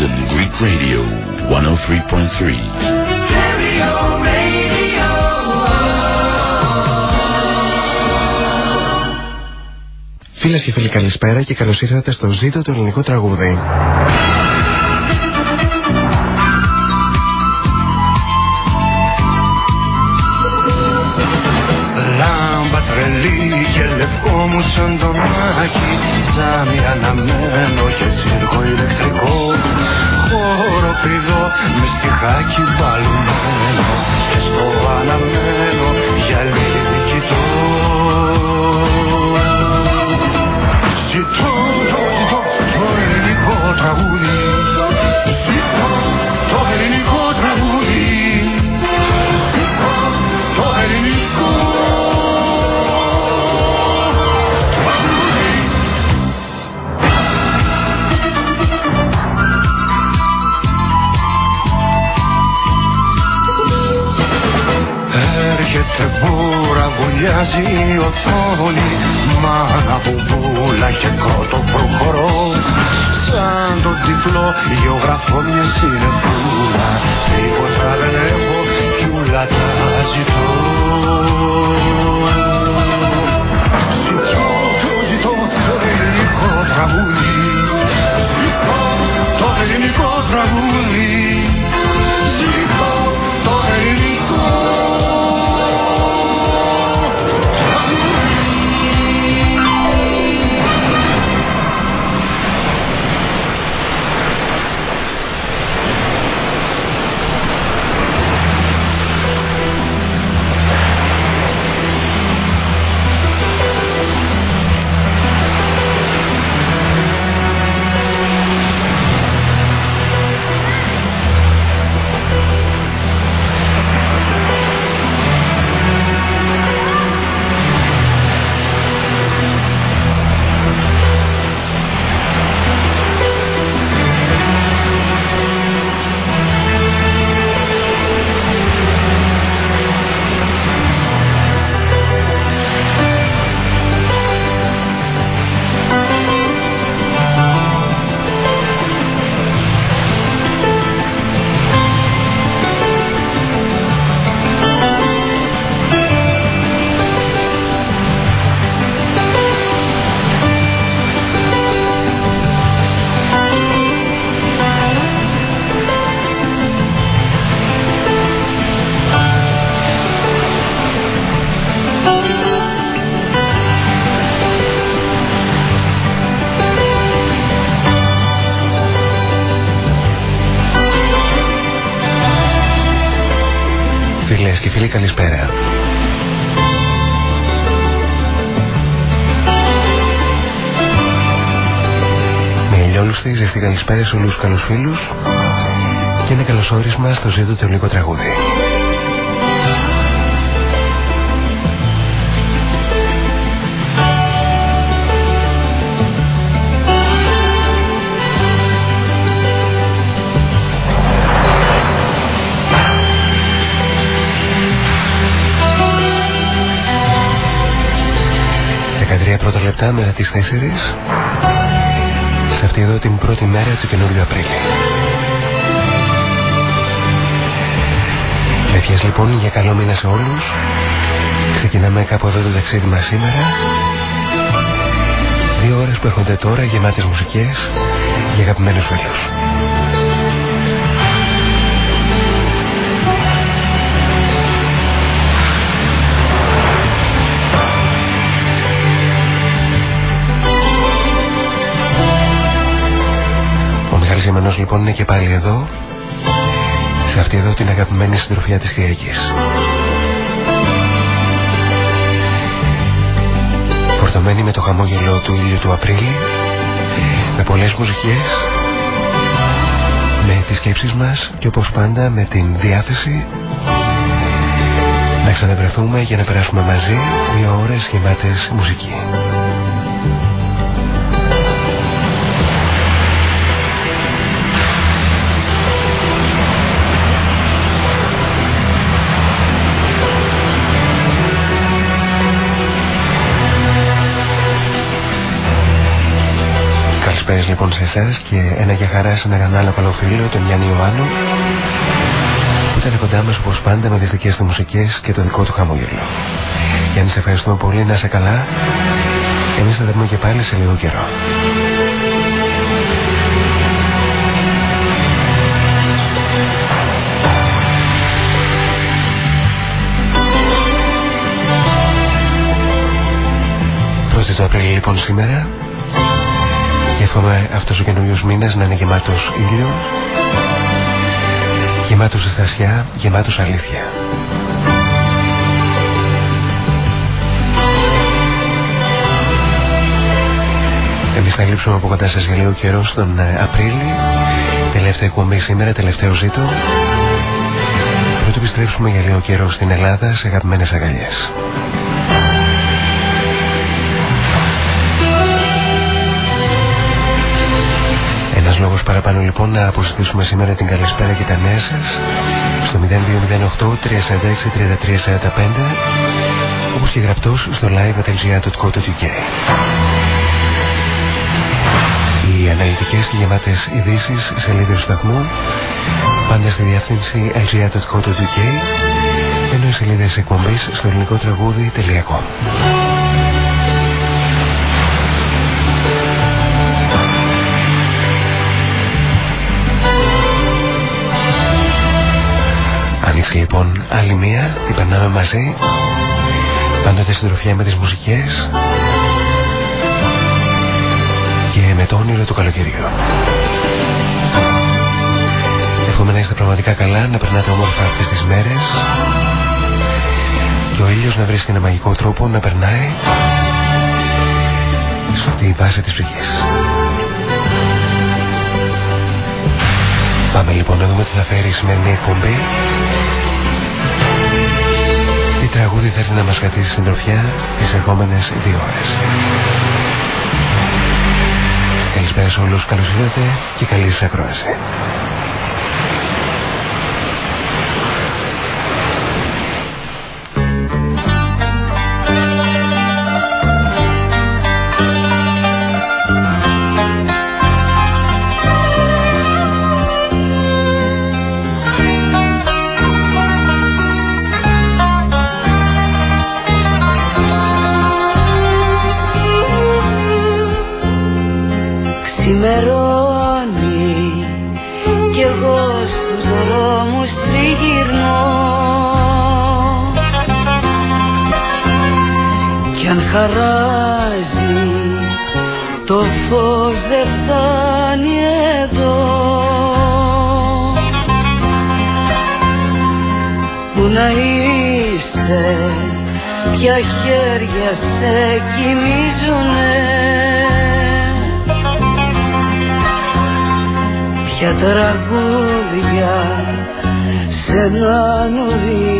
London Greek Radio 103.3. Φίλες και φίλοι καλησπέρα και καλώς ήρθατε στο ζήτο του ελληνικού τραγούδι. Λάμπα τρελή και λευκό μου σαν τον μάκι Τζάμι αναμένο και τσίρκο ηλεκτρικό Χώρο πηδό με στιχάκι μπαλμένο Και στο αναμένο γυαλί κοιτώ βουλιάζει η οθόνη Μάνα μπουμπούλα και κότο προχωρώ. Σαν τον τυφλό γεωγραφώ μια συνεφούλα. Τίποτα δεν έχω κι ούλα τα ζητώ. Ζητώ, το ζητώ το ελληνικό τραγούδι. Ζητώ το ελληνικό τραγούδι και φίλοι καλησπέρα. Με ηλιόλουστη ζεστή καλησπέρα σε όλους τους καλούς φίλους και ένα καλωσόρισμα στο ζήτο του ελληνικό τραγούδι. Λεπτά μετά τις 4 σε αυτή εδώ την πρώτη μέρα του καινούριου Απρίλη. Ευχές λοιπόν για καλό μήνα σε όλους. Ξεκινάμε κάπου εδώ το ταξίδι μας σήμερα. Δύο ώρες που έρχονται τώρα γεμάτες μουσικές για αγαπημένους φίλους. Ο Μιχάλης Γεμενός λοιπόν είναι και πάλι εδώ σε αυτή εδώ την αγαπημένη συντροφιά της Κυριακής. Φορτωμένη με το χαμόγελο του ήλιου του Απρίλη, με πολλές μουσικές, με τις σκέψεις μας και όπως πάντα με την διάθεση να ξαναβρεθούμε για να περάσουμε μαζί δύο ώρες γεμάτες μουσική. Λοιπόν σε εσάς και ένα για χαρά σε έναν άλλο καλό φίλο, τον Γιάννη Ιωάννου, που ήταν κοντά μας όπως πάντα με τις δικές του μουσικές και το δικό του χαμόγελο. Γιάννη, σε ευχαριστούμε πολύ, να είσαι καλά. Εμείς θα δούμε και πάλι σε λίγο καιρό. Πρώτη του Απρίλη λοιπόν σήμερα και εύχομαι αυτός ο καινούριος μήνας να είναι γεμάτος ήλιο γεμάτος αισθασιά, γεμάτος αλήθεια. Εμείς θα λείψουμε από κοντά σας για λίγο καιρό στον ε, Απρίλη. Τελευταία εκπομπή σήμερα, τελευταίο ζήτο. Πρώτο επιστρέψουμε για λίγο καιρό στην Ελλάδα σε αγαπημένες αγκαλιές λόγος παραπάνω λοιπόν να αποζητήσουμε σήμερα την καλησπέρα και τα νέα σας στο 0208 346 3345 όπως και γραπτός στο live.gr.co.uk Οι αναλυτικές και γεμάτες ειδήσεις σελίδες του σταθμού πάντα στη διεύθυνση lgr.co.uk ενώ οι σελίδες εκπομπής στο ελληνικό τραγούδι.com Άνοιξε λοιπόν άλλη μία, την περνάμε μαζί. Πάντοτε συντροφιά με τις μουσικές. Και με το όνειρο του καλοκαιριού. Εύχομαι να είστε πραγματικά καλά, να περνάτε όμορφα αυτές τις μέρες. Και ο ήλιος να βρίσκει ένα μαγικό τρόπο να περνάει Στη βάση της ψυχής Πάμε λοιπόν να δούμε τι θα φέρει η σημερινή εκπομπή. Τι τραγούδι θα έρθει να μας κρατήσει συντροφιά τις ερχόμενες δύο ώρες. Καλησπέρα σε όλους, καλώς ήρθατε και καλή σας ακρόαση χαράζει. Το φως δεν φτάνει εδώ. Πού να είσαι πια χέρια σε κοιμίζουνε. Ποια τραγούδια σε να νουρίζουν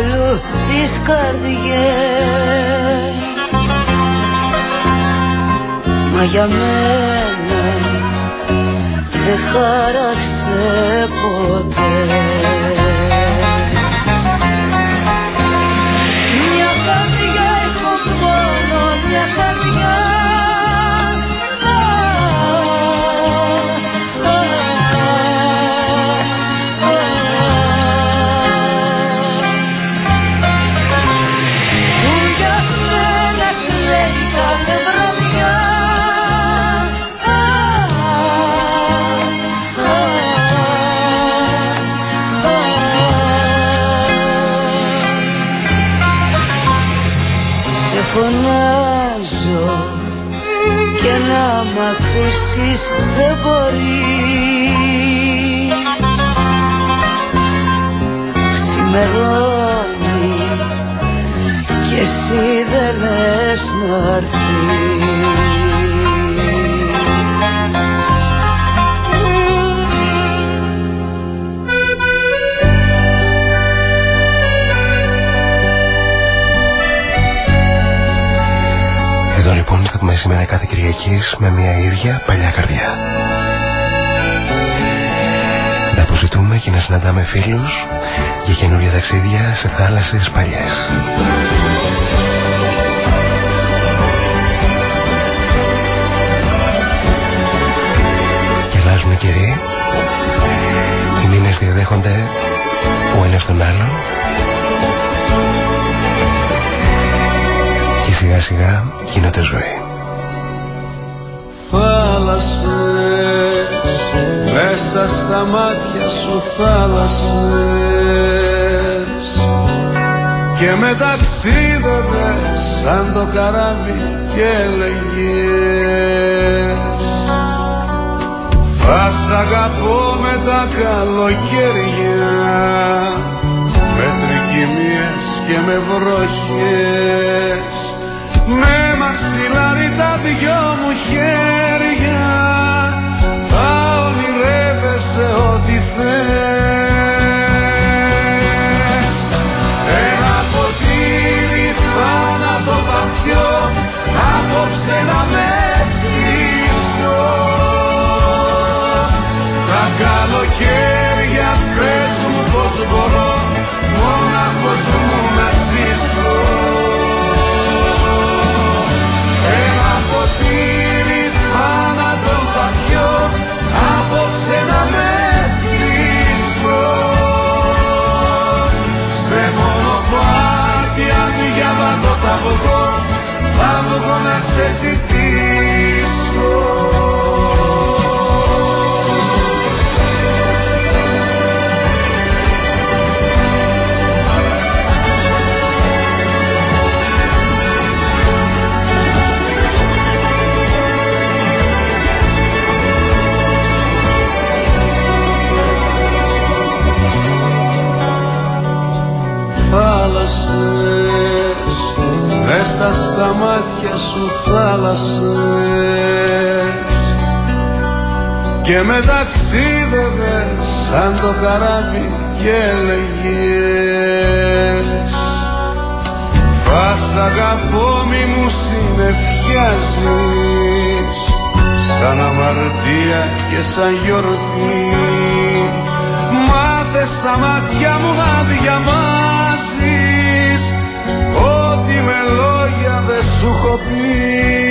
αλλού τις καρδιές. Μα για μένα δεν χάραξε ποτέ. Ακούσεις δεν σήμερα κάθε Κυριακής με μια ίδια παλιά καρδιά. Να αποζητούμε και να συναντάμε φίλους για καινούργια ταξίδια σε θάλασσες παλιές. Και αλλάζουν οι καιροί, οι μήνες διαδέχονται ο ένας τον άλλον και σιγά σιγά γίνεται ζωή θάλασσες μέσα στα μάτια σου θάλασσες. Και με ταξίδευες σαν το καράβι και έλεγες θα σ' αγαπώ με τα καλοκαίρια με τρικυμίες και με βροχές. Με μαξιλάρι τα δυο μου χέρια απόψε να σου θάλασσες. Και με ταξίδευες σαν το καράβι και έλεγες θα σ' αγαπώ μη μου συνεφιάζεις σαν αμαρτία και σαν γιορτή. Μάθε στα μάτια μου να διαβάζεις δεν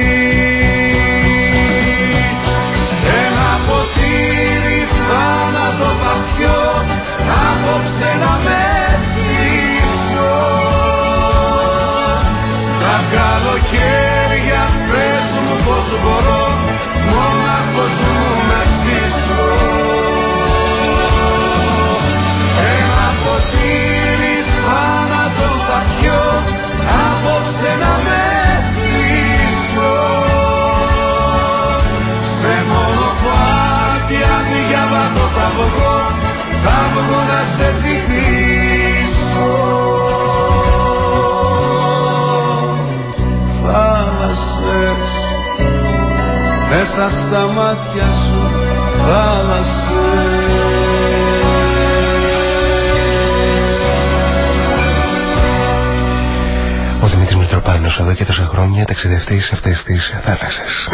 Μητροπάνος εδώ και τόσα χρόνια ταξιδευτής σε αυτές τις θάλασσες.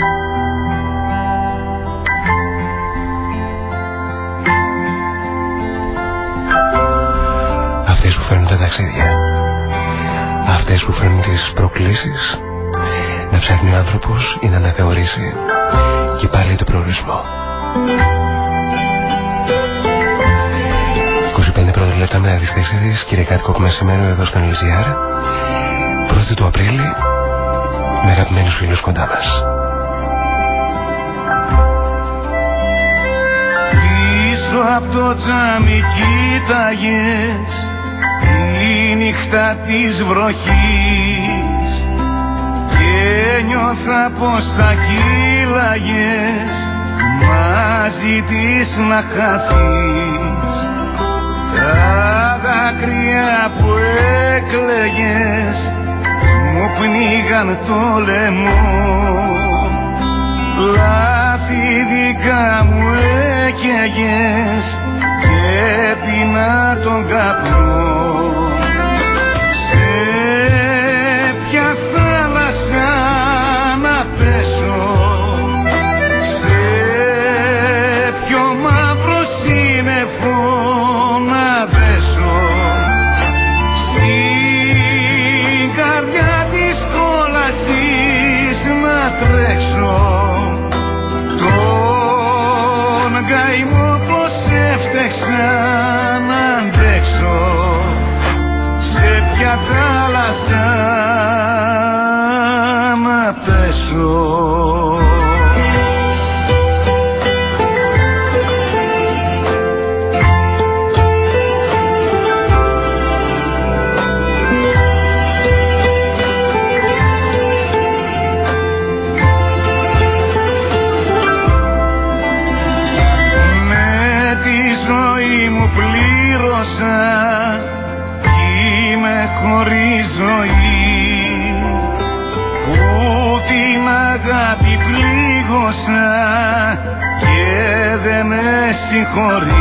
Αυτές που φέρνουν τα ταξίδια. Αυτές που φέρνουν τις προκλήσεις να ψάχνει ο άνθρωπος ή να αναθεωρήσει και πάλι το προορισμό. 25 πρώτα λεπτά μετά τις 4 Κυριακάτικο μεσημέρο εδώ στον Λιζιάρ 1η του Απρίλη με αγαπημένους φίλους κοντά μας. Πίσω από το τζάμι κοίταγες τη νύχτα της βροχής και νιώθα πως θα κύλαγες μαζί της να χαθείς τα δάκρυα που έκλαιγες μου πνίγαν το λαιμό. Λάθη δικά μου έκαιγες και πεινά τον καπνό συγχωρεί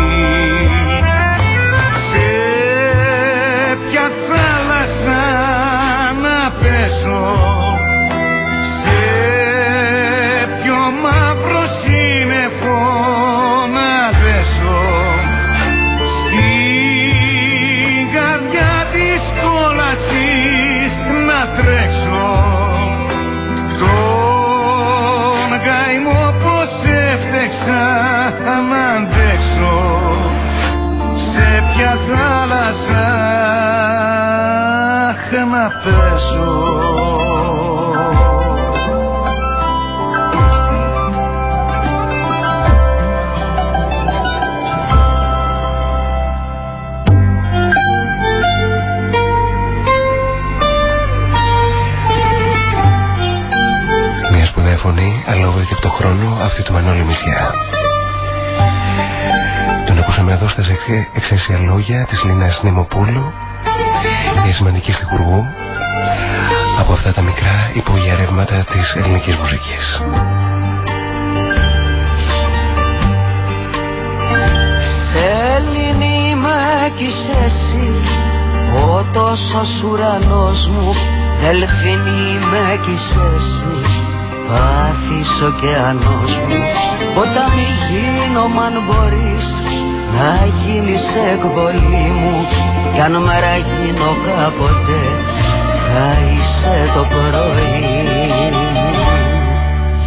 λόγια της Λίνας Νημοπούλου, μια σημαντική στιγουργού από αυτά τα μικρά υπογειαρεύματα της ελληνικής μουσικής. Σε Ελληνή με εσύ, ο τόσος ουρανός μου, Δελφίνη με εσύ, πάθης ωκεανός μου Ποτάμι γίνω αν μπορείς να γίνεις εκβολή μου Κι αν μέρα γίνω κάποτε θα είσαι το πρωί.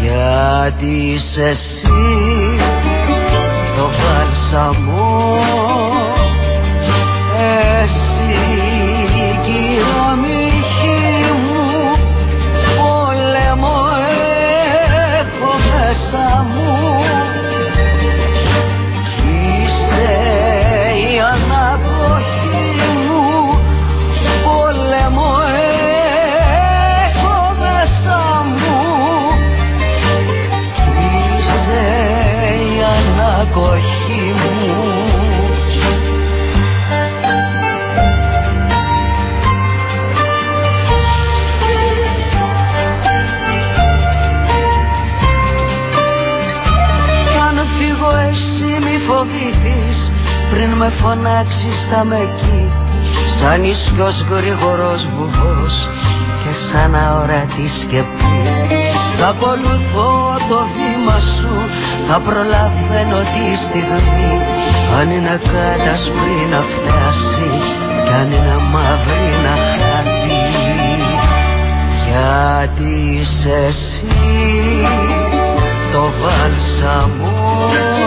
Γιατί είσαι εσύ το βάλσαμο με φωνάξεις θα με εκεί Σαν ίσκιος γρήγορος βουβός και σαν αόρατη σκεπή. Θα ακολουθώ το βήμα σου Θα προλαβαίνω τη στιγμή. Αν είναι κατασπρή να φτάσει Κι αν είναι μαύρη να χαθεί. Γιατί είσαι εσύ το βάλσαμο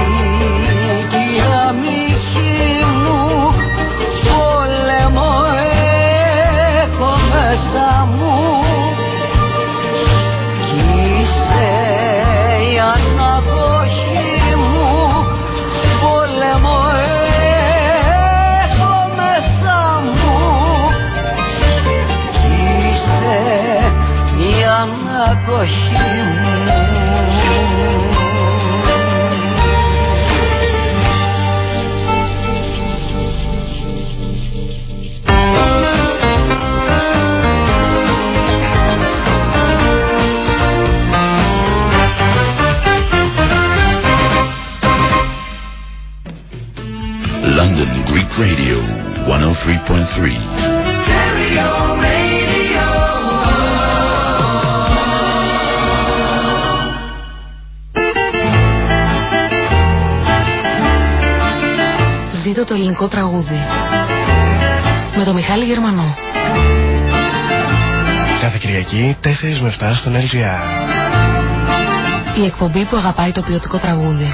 Κυριακή 4 με 7 στον LGR. Η εκπομπή που αγαπάει το ποιοτικό τραγούδι.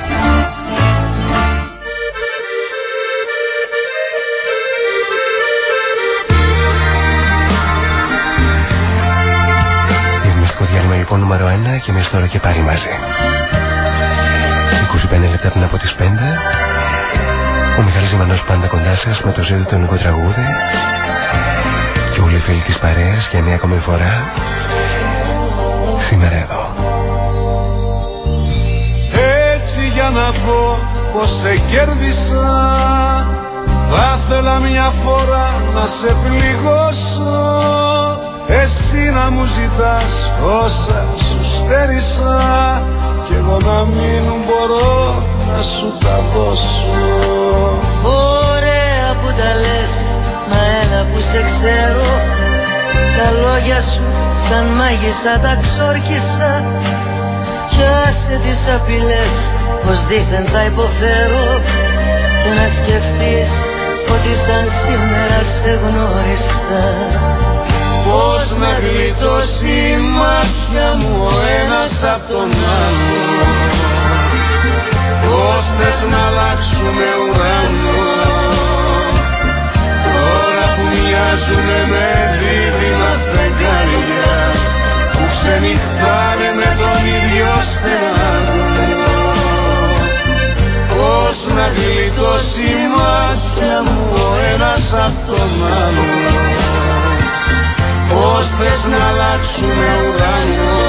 λοιπόν νούμερο 1 και εμείς τώρα και πάλι μαζί. 25 λεπτά πριν από τις 5 ο Μιχάλης Ζημανός πάντα κοντά σας με το ζήτο του ελληνικού τραγούδι και όλοι οι φίλοι της παρέας για μια ακόμη φορά σήμερα εδώ. Έτσι για να πω πως σε κέρδισα θα ήθελα μια φορά να σε πληγώσω. Εσύ να μου ζητάς όσα σου στέρισα Κι εγώ να μην μπορώ να σου τα δώσω. Ωραία που τα λες, μα έλα που σε ξέρω. Τα λόγια σου σαν μάγισσα τα ξόρκισα. Κι άσε τις απειλές πως δίθεν θα υποφέρω. Και να σκεφτείς ότι σαν σήμερα σε γνώρισα Πώς να γλιτώσει η μάτια μου ο ένας απ' τον άλλο Πώς θες να αλλάξουμε ουρανό Τώρα που μοιάζουμε με δίδυμα φεγγάρια Που ξενυχτάνε με τον ίδιο στενάρο Πώς να γλιτώσει η μάτια μου ο ένας απ' τον άλλο Πώς θες να αλλάξουμε ουρανό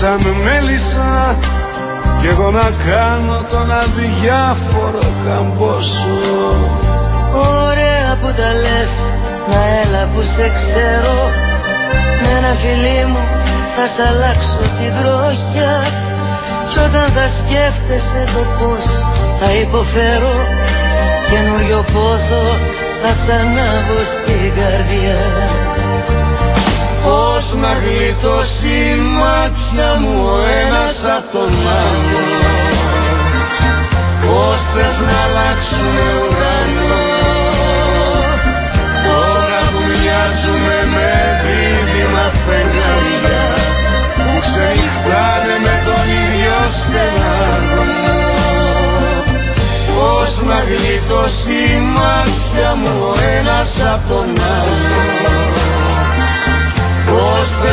σαν μέλισσα Κι εγώ να κάνω τον αδιάφορο καμπόσο Ωραία που τα λες, να έλα που σε ξέρω. Με ένα φιλί μου θα σ' αλλάξω την τροχιά. Κι όταν θα σκέφτεσαι το πως θα υποφέρω καινούριο πόθο θα σ' ανάβω στην καρδιά. Πώς να γλιτώσει η μάτια μου ο ένας απ' τον άλλο. Πώς θες να αλλάξουμε ουρανό; Τώρα που μοιάζουμε με δίδυμα φεγγάρια Που ξενυχτάνε με τον ίδιο στενάρο Πώς να γλιτώσει η μάτια μου ο ένας απ' τον άλλο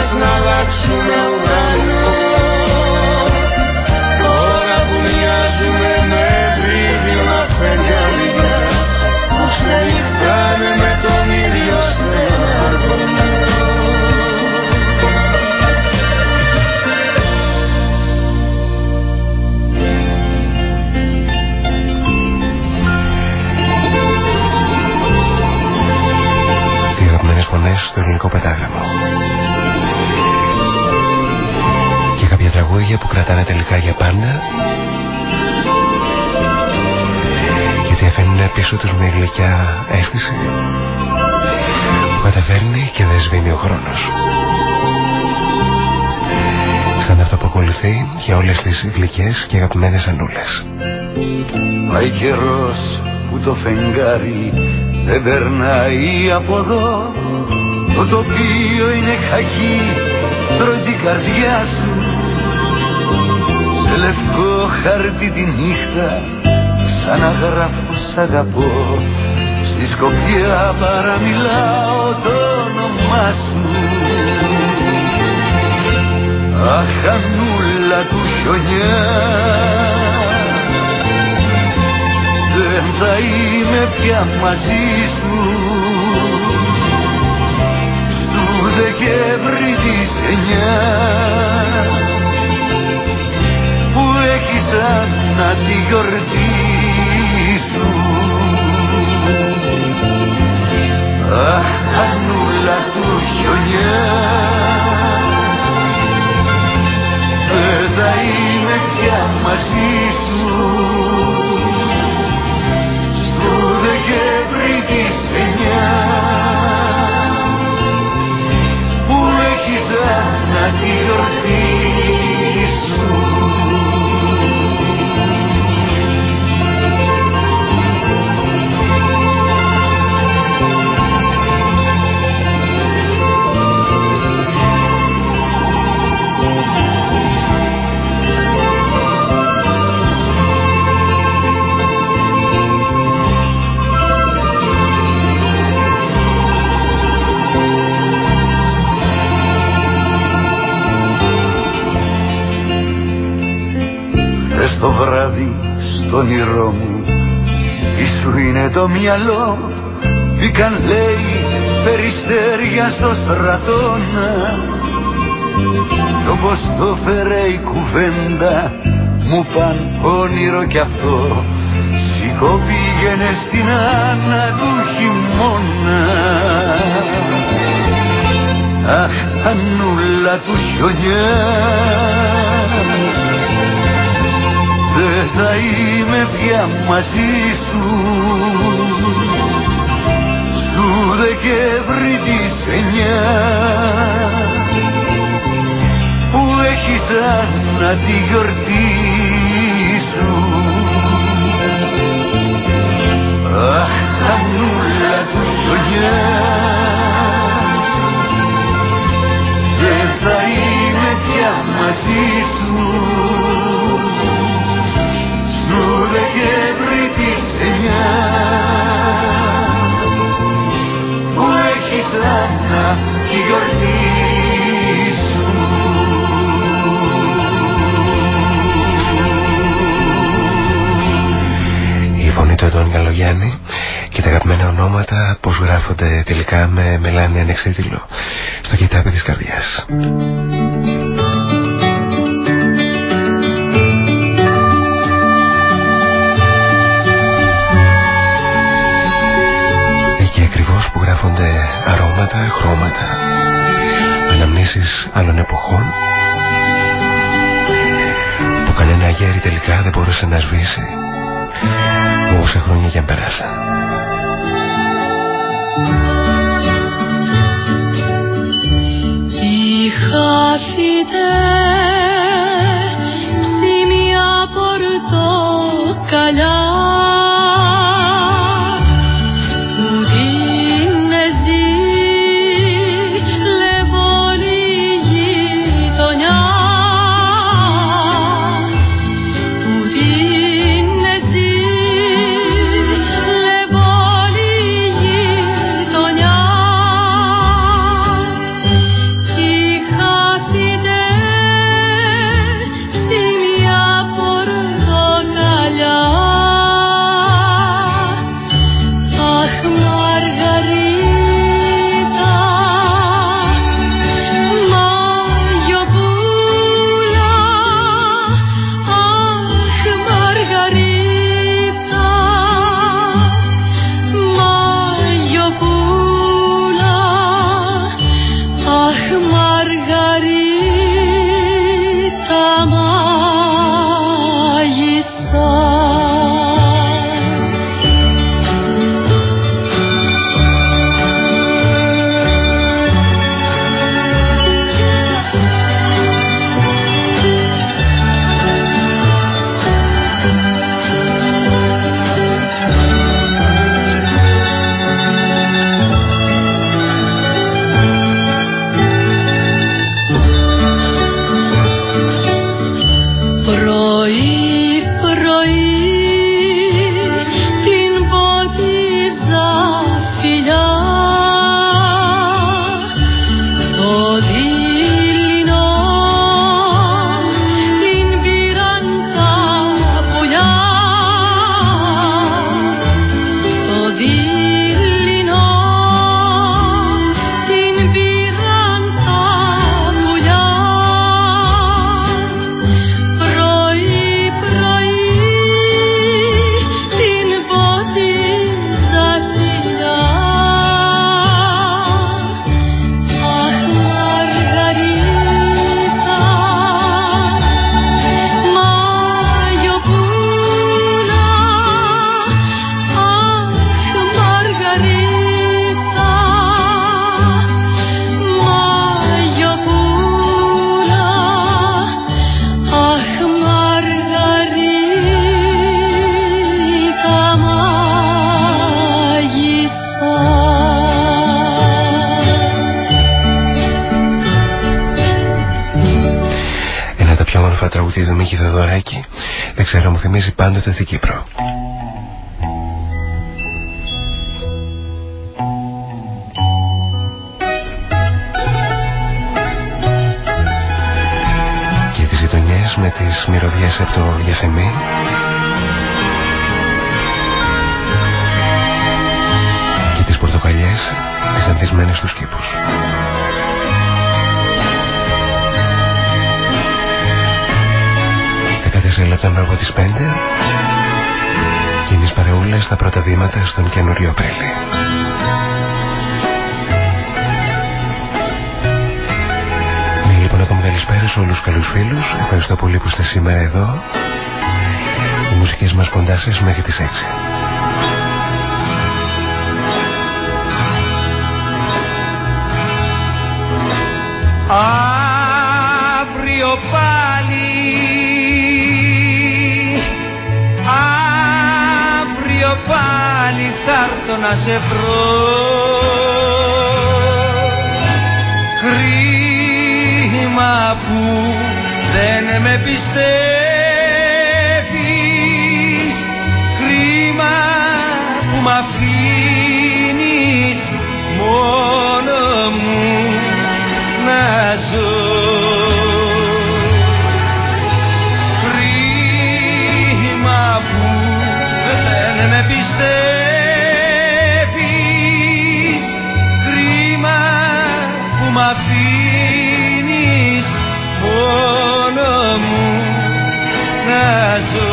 Πώς θες να αλλάξουμε ουρανό Τώρα που μοιάζουμε με δίδυμα φεγγάρια Που ξενυχτάνε με τον ίδιο στεναγμό Οι αγαπημένες φωνές στο ελληνικό πετάγραμμο. Κάποια τραγούδια που κρατάνε τελικά για πάντα γιατί αφήνουν πίσω τους μια γλυκιά αίσθηση που καταφέρνει και δεν σβήνει ο χρόνος. Σαν αυτό που ακολουθεί για όλες τις γλυκές και αγαπημένες ανούλες. Πάει καιρός που το φεγγάρι δεν περνάει από εδώ Το τοπίο είναι χακί, τρώει την καρδιά σου Σε λευκό χαρτί τη νύχτα σαν να γράφω σ' αγαπώ. Στη σκοπιά παραμιλάω το όνομά σου. Αχ, Ανούλα του χιονιά. Δεν θα είμαι πια μαζί σου. Στου Δεκέμβρη της εννιά τη γιορτή άλλων εποχών. Που κανένα γέρι τελικά δεν μπορούσε να σβήσει. Όσα χρόνια για πέρασα. Είχα σημεία πορτοκαλιά θυμίζει πάντοτε την Κύπρο. Και τις γειτονιές με τις μυρωδιές από το Γεσεμί και τις πορτοκαλιές τις ανθισμένες στους κήπους. Λεπτά από τις 5 και εμείς παρεούλες στα πρώτα βήματα στον καινούριο Απρίλη. Ναι, λοιπόν, ακόμα καλησπέρα σε όλους τους καλούς φίλους. Ευχαριστώ πολύ που είστε σήμερα εδώ. Οι μουσικές μας ποντάσεις μέχρι τις 6. Αύριο πάλι θα έρθω να σε βρω. Κρίμα που δεν με πιστεύεις Κρίμα που μ' αφήνεις μόνο μου να ζω. Με πιστεύεις να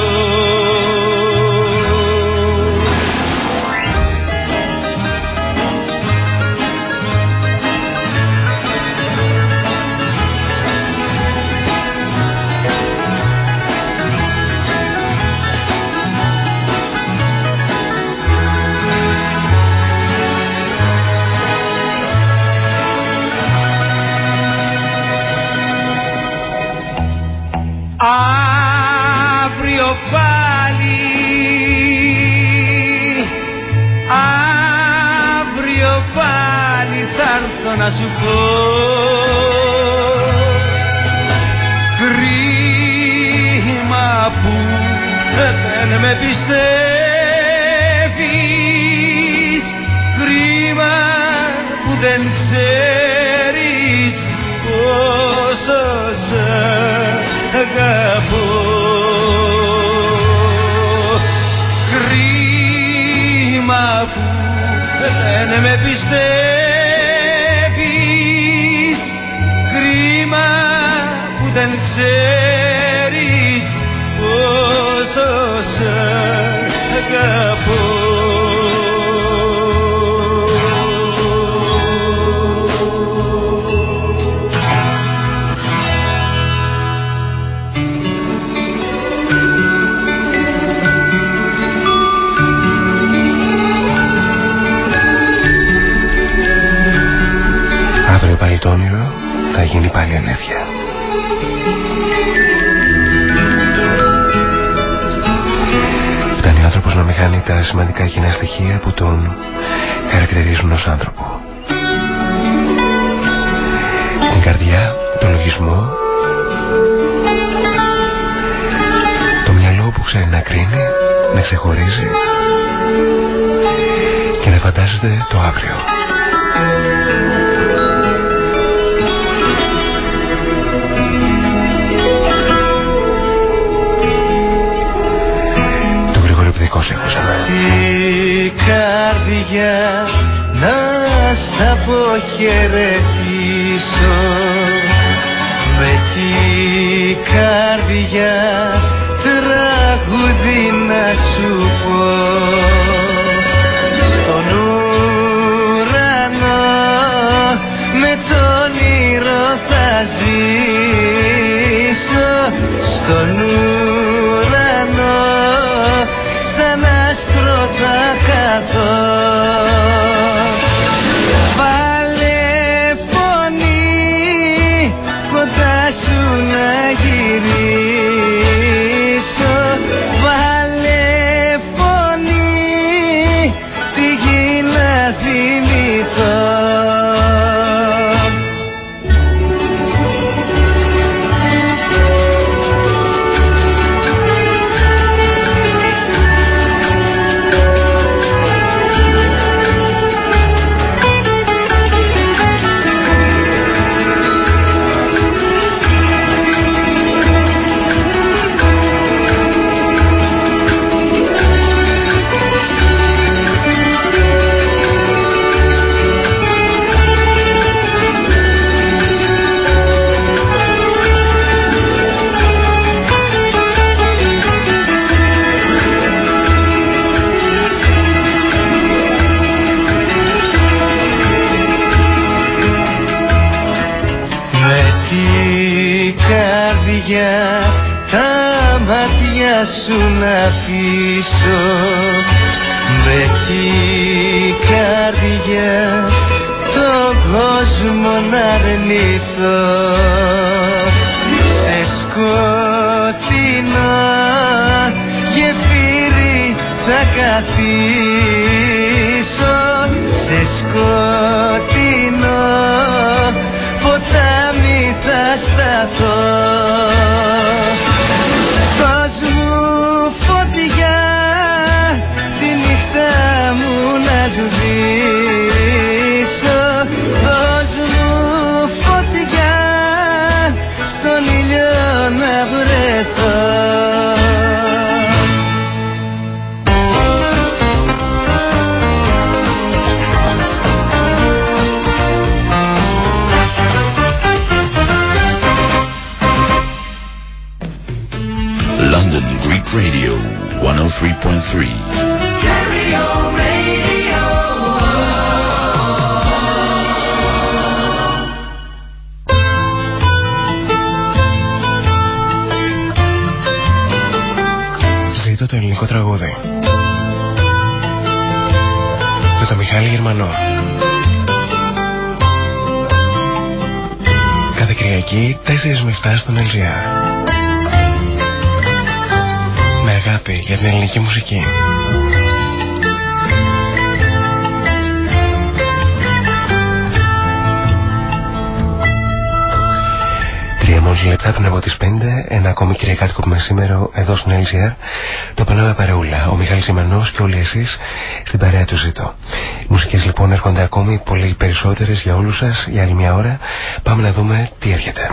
σου πω. Κρίμα που δεν με πιστεύεις. Κρίμα που δεν ξέρεις πόσο σε αγαπώ. Κρίμα που δεν με πιστεύεις τα σημαντικά κοινά στοιχεία που τον χαρακτηρίζουν ως άνθρωπο. Την καρδιά, τον λογισμό, το μυαλό που ξέρει να κρίνει, να ξεχωρίζει και να φαντάζεται το αύριο. Καρδιά να σ' αποχαιρετήσω. Με τη καρδιά αρνηθώ Σε σκοτεινό γεφύρι θα καθίσω Σε σκοτεινό ποτάμι θα σταθώ 103.3. Ζήτω το ελληνικό τραγούδι. Με τον Μιχάλη Γερμανό. Κάθε Κυριακή 4 με 7 στον LGR. Για την ελληνική μουσική. Τρία μόλις λεπτά πριν από τις 5, ένα ακόμη κυριακάτικο που σήμερα εδώ στην LCR, το περνάμε παρεούλα. Ο Μιχάλης Ιμανός και όλοι εσείς στην παρέα του ζητώ. Οι μουσικές λοιπόν έρχονται ακόμη πολύ περισσότερες για όλους σας για άλλη μια ώρα. Πάμε να δούμε τι έρχεται.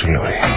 Φωνή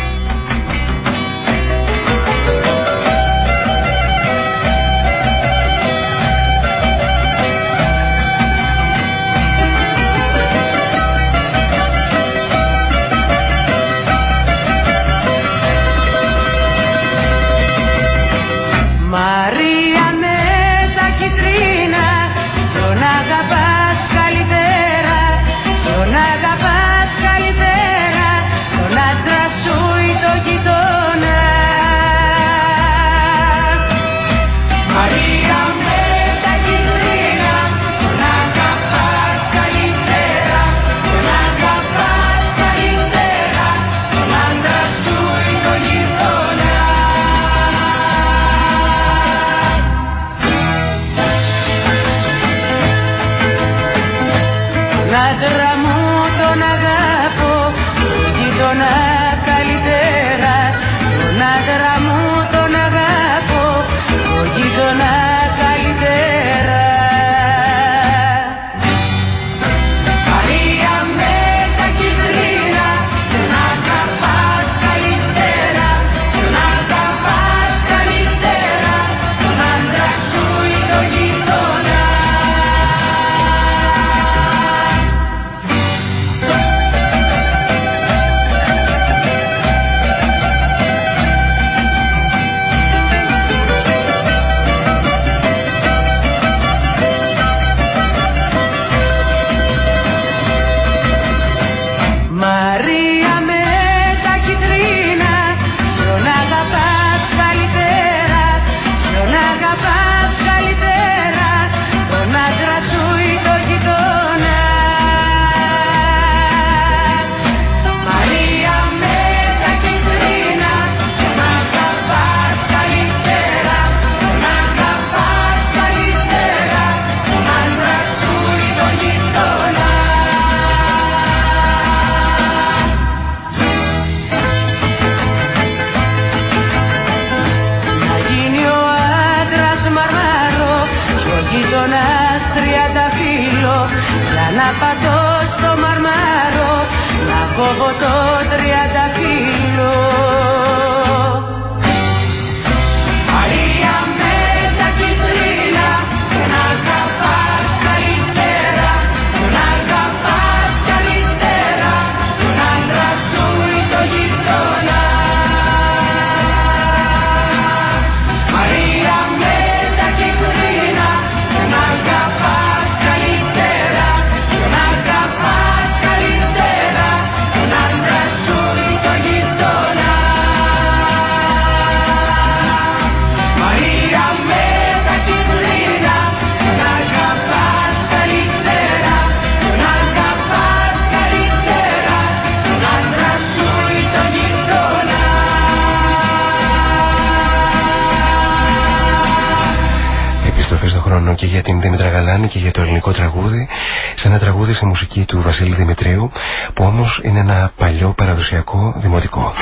και για την Δήμητρα Γαλάνη και για το ελληνικό τραγούδι σε ένα τραγούδι σε μουσική του Βασίλη Δημητρίου που όμως είναι ένα παλιό παραδοσιακό δημοτικό.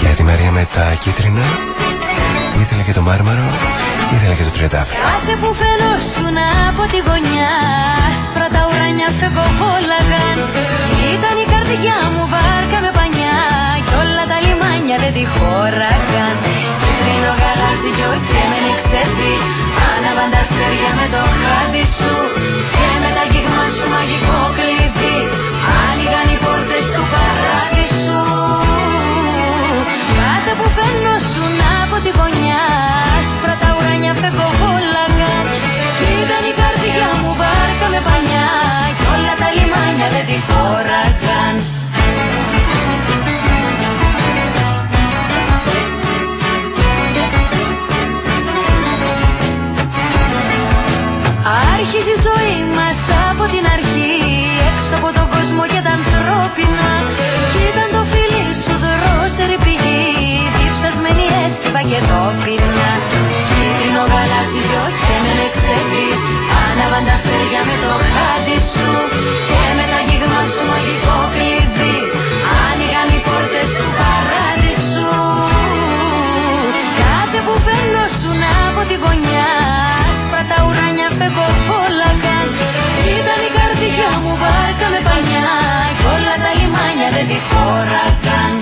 Για τη Μαρία με τα κίτρινα που ήθελε και το μάρμαρο ήθελε και το τριαντάφυλλο. Κάθε που φαινόσουν από τη γωνιά άσπρα τα ουρανιά φεγκοβόλαγαν Ήταν η καρδιά μου βάρκα με πανιά κι όλα τα λιμάνια δεν τη χώραγαν Κρίνω γαλάζιο και με νεξέτη Άναβαν τα αστέρια με το χάδι σου. Και με τα γίγμα σου μαγικό κλειδί. Άνοιγαν οι πόρτες του παράδεισου. Κάθε που φαινόσουν από τη γωνιά Άσπρα τα ουράνια φεγκοβόλαγαν Ήταν η καρδιά μου βάρκα με πανιά. Κι όλα τα λιμάνια δεν τη χώραγαν με νεξέτη Άναβαν τα αστέρια με το χάδι σου Και με τα γίγμα σου μαγικό κλειδί. Άνοιγαν οι πόρτες του παράδεισου. Κάθε που φαινόσουν από τη γωνιά. Άσπρα τα ουράνια φεγκοβόλαγαν Ήταν η καρδιά μου βάρκα με πανιά. Κι όλα τα λιμάνια δεν τη χώραγαν Κίτρινο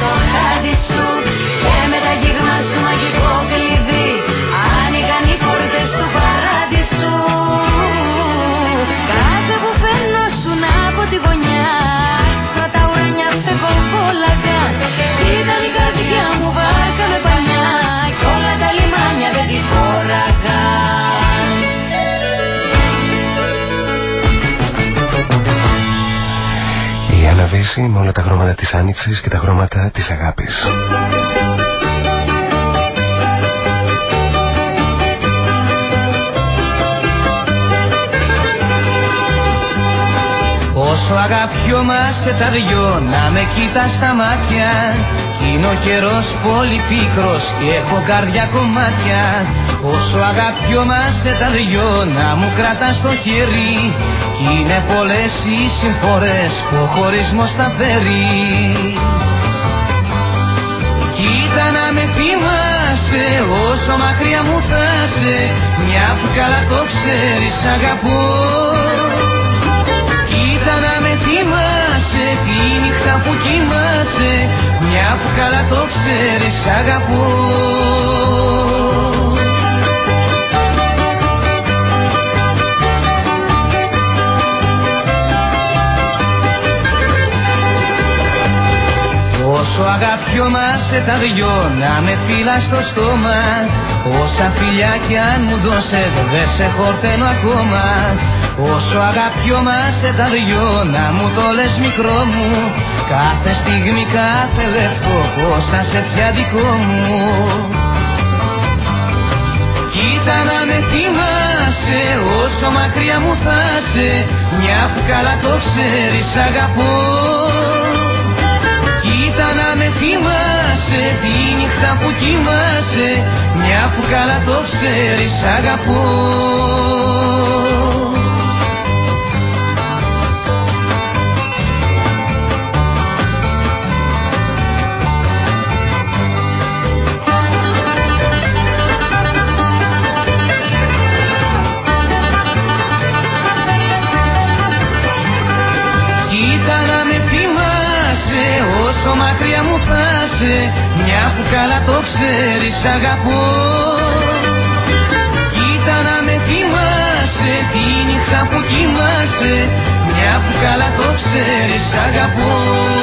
το χάδι σου Η Άννα Βύση με όλα τα χρώματα της άνοιξης και τα χρώματα της αγάπης. Όσο αγαπιόμαστε τα δυο να με κοίτας στα μάτια Είναι ο καιρός πολύ πίκρος και έχω καρδιά κομμάτια Όσο αγαπιόμαστε τα δυο να μου κρατάς το χέρι. Κι είναι πολλές οι συμφορές που ο χωρισμός θα φέρει. Κοίτα να με θυμάσαι όσο μακριά μου θα σε Μια που καλά το ξέρεις αγαπώ. Κοίτα να με θυμάσαι τη νύχτα που κοιμάσαι Μια που καλά το ξέρεις αγαπώ Όσο αγαπιόμαστε τα δυο να με φύλλα στο στόμα. Όσα φιλιά κι αν μου δώσες δεν σε χορταίνω ακόμα. Όσο αγαπιόμαστε τα δυο να μου το λες μικρό μου. Κάθε στιγμή κάθε λεπτό πόσα σε πια δικό μου. Κοίτα να με θυμάσαι όσο μακριά μου θα σε Μια που καλά το ξέρεις αγαπώ Κοίτα να με θυμάσαι θυμάσαι τη νύχτα που κοιμάσαι Μια που καλά το ξέρεις αγαπώ το ξέρεις αγαπώ. Κοίτα να με θυμάσαι Τη νύχτα που κοιμάσαι. Μια που καλά το ξέρεις αγαπώ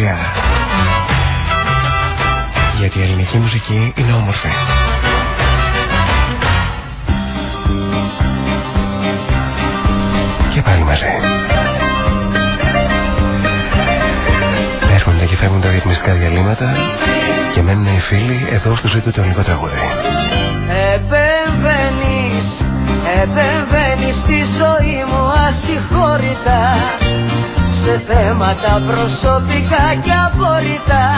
7 στον LGR. Γιατί η ελληνική μουσική είναι όμορφη. Και πάλι μαζί. Έρχονται και φεύγουν τα ρυθμιστικά διαλύματα και μένουν οι φίλοι εδώ στο ζήτο το ελληνικό τραγούδι. Επεμβαίνεις, επεμβαίνεις στη ζωή μου ασυγχώρητα σε θέματα προσωπικά και απορριτά.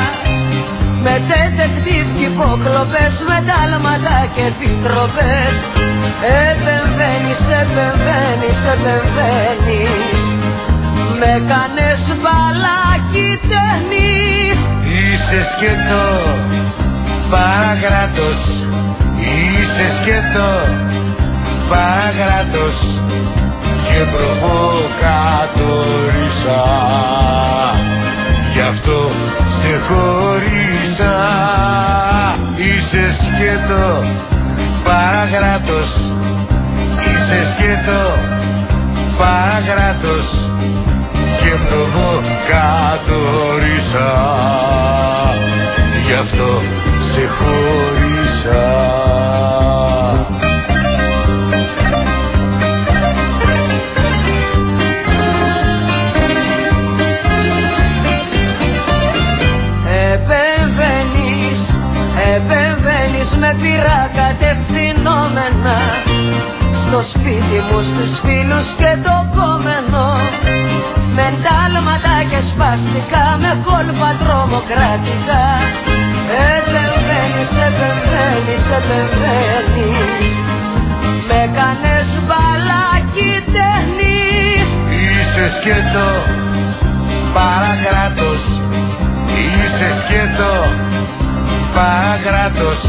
Με τέτεκτιβ και υποκλοπές, με τάλματα και επιτροπές. Επεμβαίνεις, επεμβαίνεις, επεμβαίνεις. Με κάνες μπαλάκι ταινείς Είσαι σκέτο παραγράτος Είσαι σκέτο παραγράτος και προβοκατόρισα Γι' αυτό σε χωρίσα. Είσαι σκέτο παραγράτος. Είσαι σκέτο παραγράτος. Και προβοκατόρισα Γι' αυτό σε χωρίσα Στο σπίτι μου στους φίλους και το κόμενο. Με εντάλματα και σπαστικά με κόλπα τρομοκρατικά. Επεμβαίνεις, επεμβαίνεις, επεμβαίνεις. Με κάνες μπαλάκι ταινείς Είσαι σκέτο παρακράτος. Είσαι σκέτο παρακράτος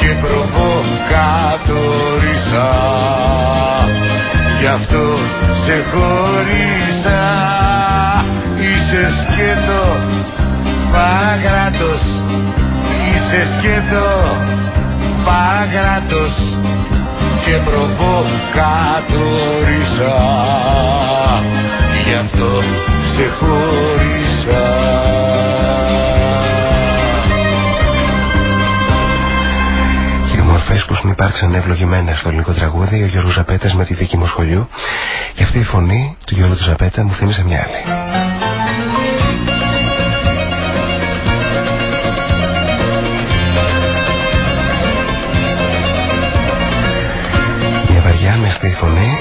και προβοκατόρισα Γι' αυτό σε χωρίσα. Είσαι σκέτο παραγράτος Είσαι σκέτο παραγράτος και προβοκατόρισα. Γι' αυτό σε χωρίσα μορφές που έχουν υπάρξει ευλογημένες στο ελληνικό τραγούδι, ο Γιώργος Ζαπέτας με τη δική μου σχολείου και αυτή η φωνή του Γιώργου του Ζαπέτα μου θύμισε μια άλλη. Μια βαριά στη φωνή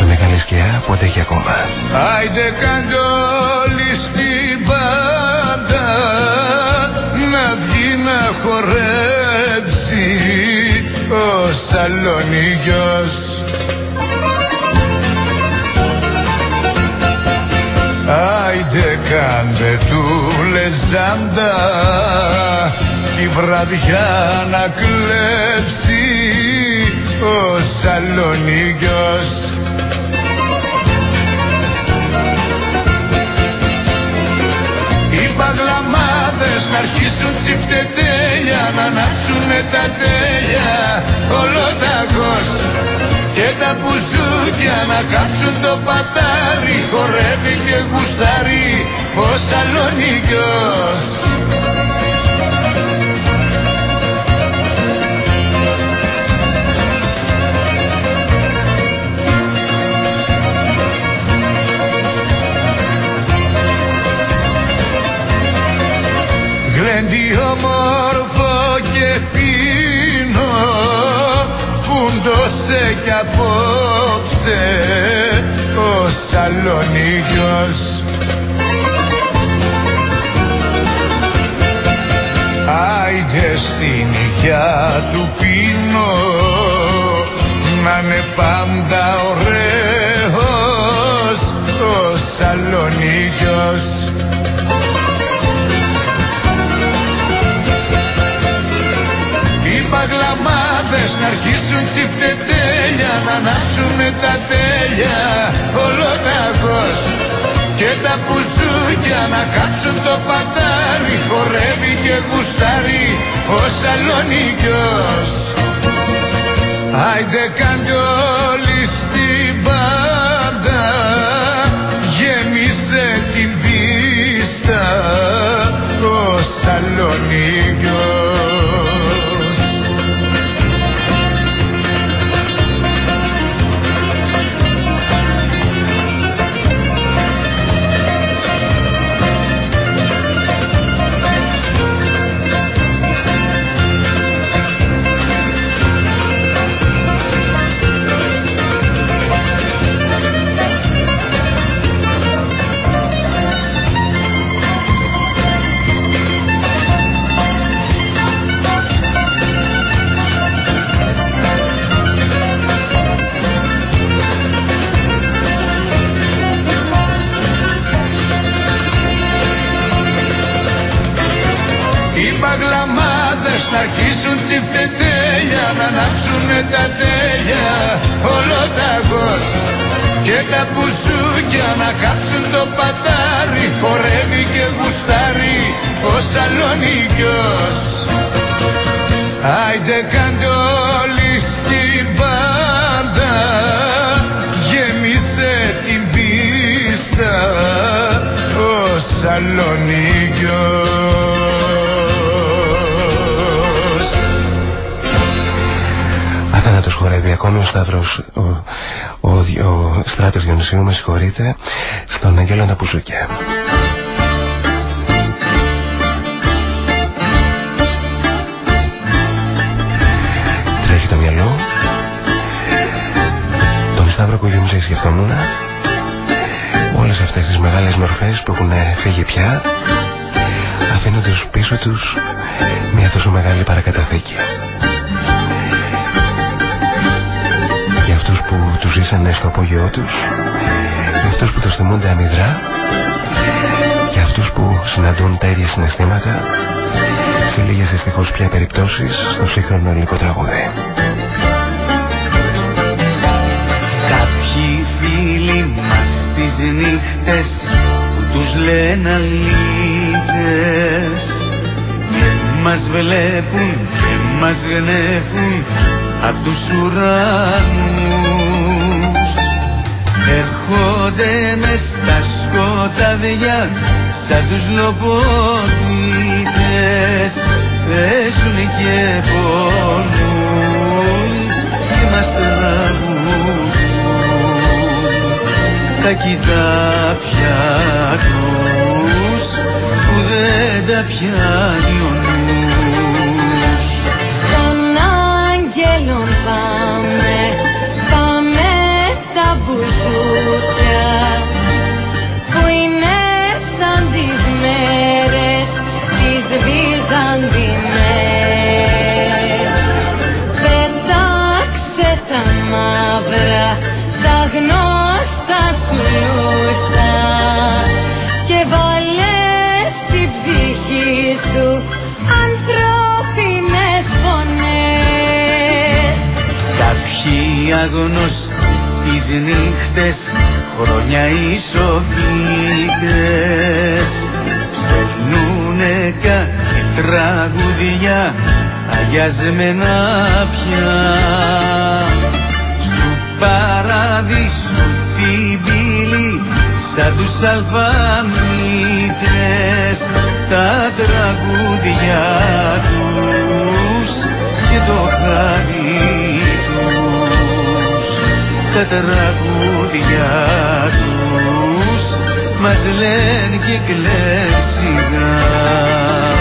με μεγάλη σκιά που αντέχει ακόμα. Άιντε καγκόλι ο Σαλονίγιος Άιντε κάντε του λεζάντα η βραδιά να κλέψει ο Σαλονίγιος αρχίσουν τσιφτετέλια να ανάψουνε τα τέλεια. Ολοταγός και τα μπουζούκια να κάψουν το πατάρι. Χορεύει και γουστάρει ο Σαλονίκιος φούντωσε κι απόψε ο Σαλονίκιος Άιντε στην υγειά του πίνω να είναι πάντα ωραίος ο Σαλονίκιος παγλαμάδες να αρχίσουν τσιφτετέλια να ανάψουνε τα τέλεια ολοταγός και τα πουζούκια να κάψουν το πατάρι χορεύει και γουστάρει ο Σαλονίκιος Άιντε κάντε όλοι στην πάντα γέμισε την πίστα ο Σαλονίκιος Άιντε κάντε όλοι στην πάντα γέμισε την πίστα ο Σαλονίκιος τους χορεύει ακόμη ο Σταύρος ο, ο, ο Στράτος Διονυσίου με συγχωρείτε στον Αγγέλο Αναπουζούκια Σταύρο που γέμιζε σκεφτόμουν όλες αυτές τις μεγάλες μορφές που έχουν φύγει πια αφήνοντας πίσω τους μια τόσο μεγάλη παρακαταθήκη που τους ζήσανε στο απόγειό τους για αυτούς που το θυμούνται αμυδρά για αυτούς που συναντούν τα ίδια συναισθήματα σε λίγες δυστυχώς πια περιπτώσεις στο σύγχρονο ελληνικό τραγούδι. Φίλοι μας τις νύχτες που τους λένε αλήθες και μας βλέπουν και μας γνέφουν απ' τους ουρανούς. Έρχονται μες στα σκοτάδια σαν τους λοποδίτες Παίζουν και πονούν τα κοιτάπια τους που δεν τα πιάνει ο αγνωστή τις νύχτες χρόνια ισοβήτες ψελνούνε κάτι τραγουδιά αγιασμένα πια. Του παραδείσου την πύλη σαν τους αλβανίτες τα τραγούδια τους και το χάρι τα τραγούδια τους. Μας λένε και κλαίν σιγά.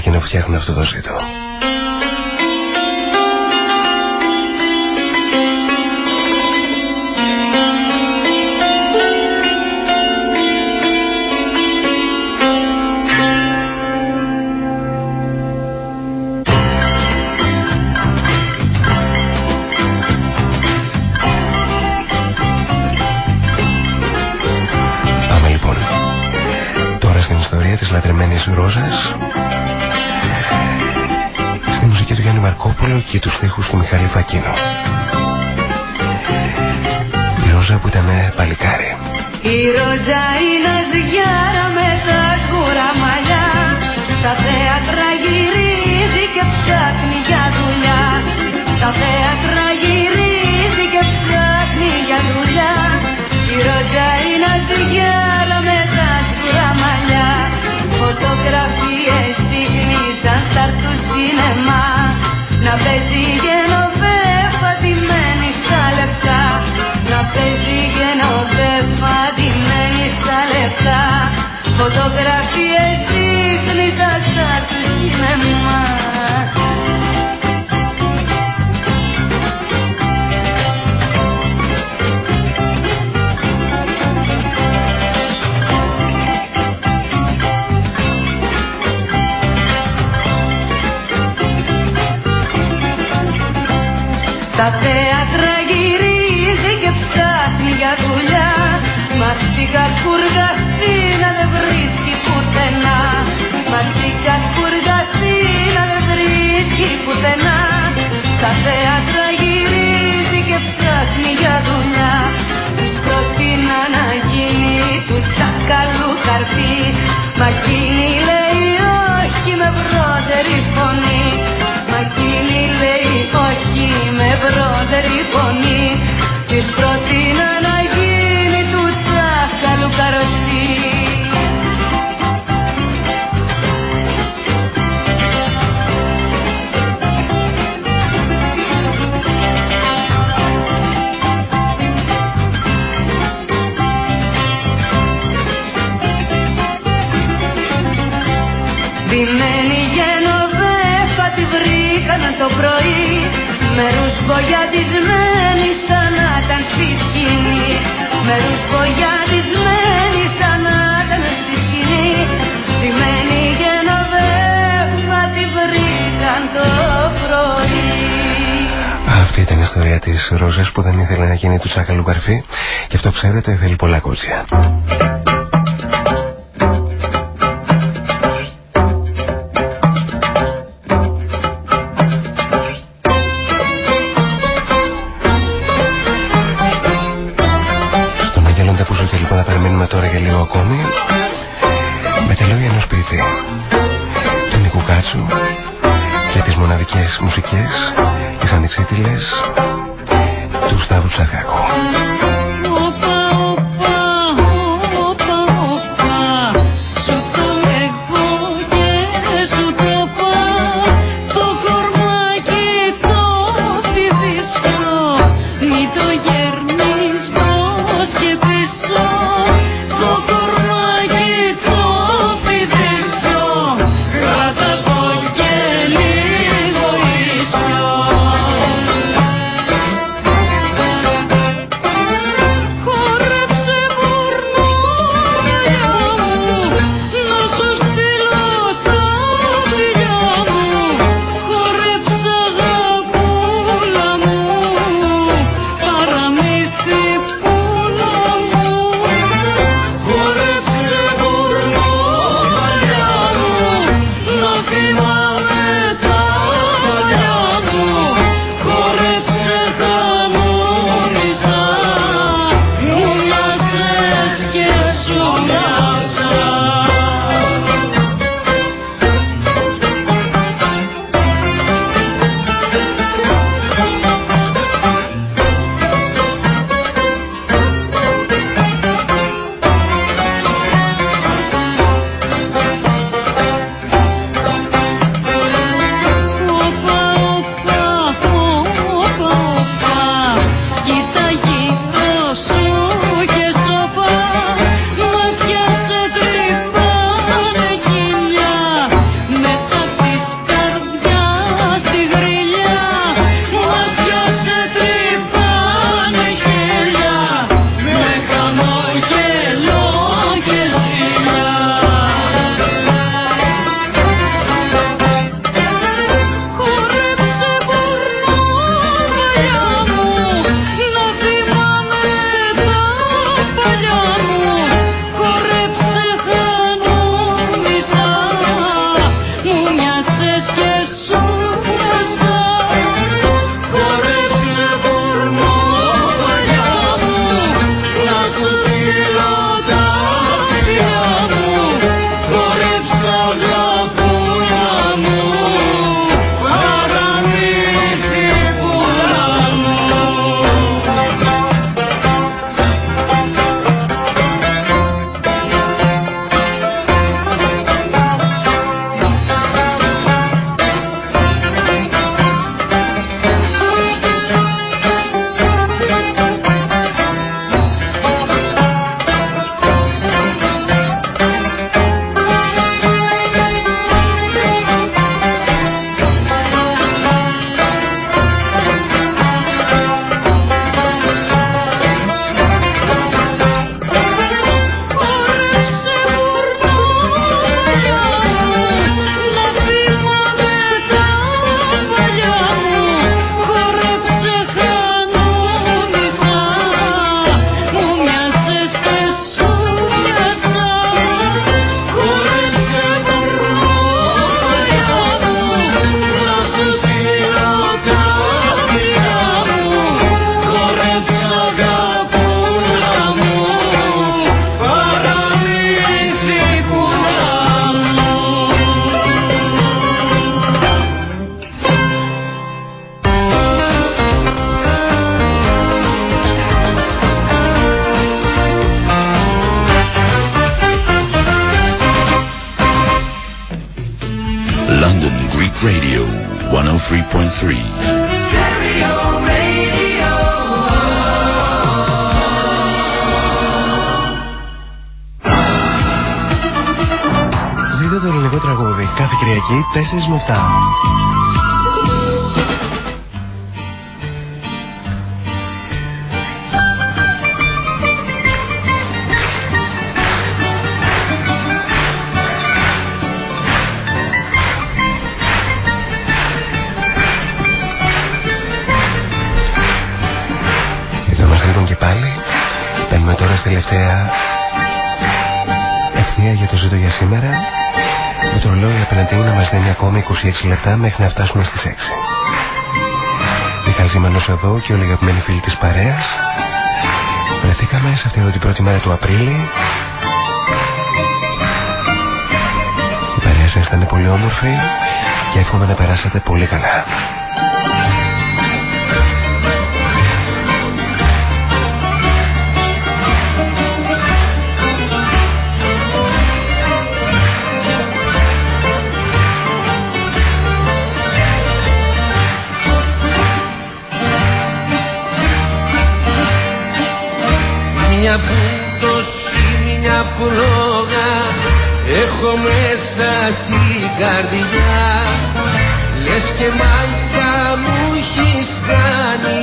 και να φτιάχνουν αυτό το ζήτο. Παύλο και τους στίχους του Μιχάλη Φακίνου. Η Ρόζα που ήταν ε, παλικάρι. Η Ρόζα είναι ζυγιάρα με τα σγουρά μαλλιά, στα θέατρα horas e καλού χαρτί. Μα ρόζες που δεν ήθελε να γίνει του τσάκαλου καρφί. Και αυτό ξέρετε θέλει πολλά κότσια. Στον Αγγέλοντα που λοιπόν να περιμένουμε τώρα για λίγο ακόμη. Με τα λόγια ενός ποιητή του Νικού και τις μοναδικές μουσικές, τις ανεξίτηλες. Με 7. Λοιπόν και πάλι. Παίρνουμε τώρα στη τελευταία ευθεία για το ζήτο για σήμερα. Με το ρολόι απέναντί να μας δίνει ακόμη 26 λεπτά μέχρι να φτάσουμε στις 6. Μιχάλης Ζημανός εδώ και όλοι οι αγαπημένοι φίλοι της παρέας. Βρεθήκαμε σε αυτή εδώ την πρώτη μέρα του Απρίλη. Η παρέα σας ήταν πολύ όμορφη και εύχομαι να περάσετε πολύ καλά. Μια πούτωση, μια φλόγα έχω μέσα στην καρδιά. Λες και μαλλιά μου έχεις κάνει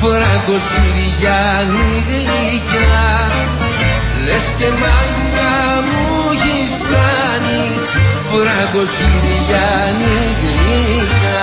φραγκοσυριάνη γλυκιά. Λες και μαλλιά μου έχεις κάνει φραγκοσυριάνη γλυκιά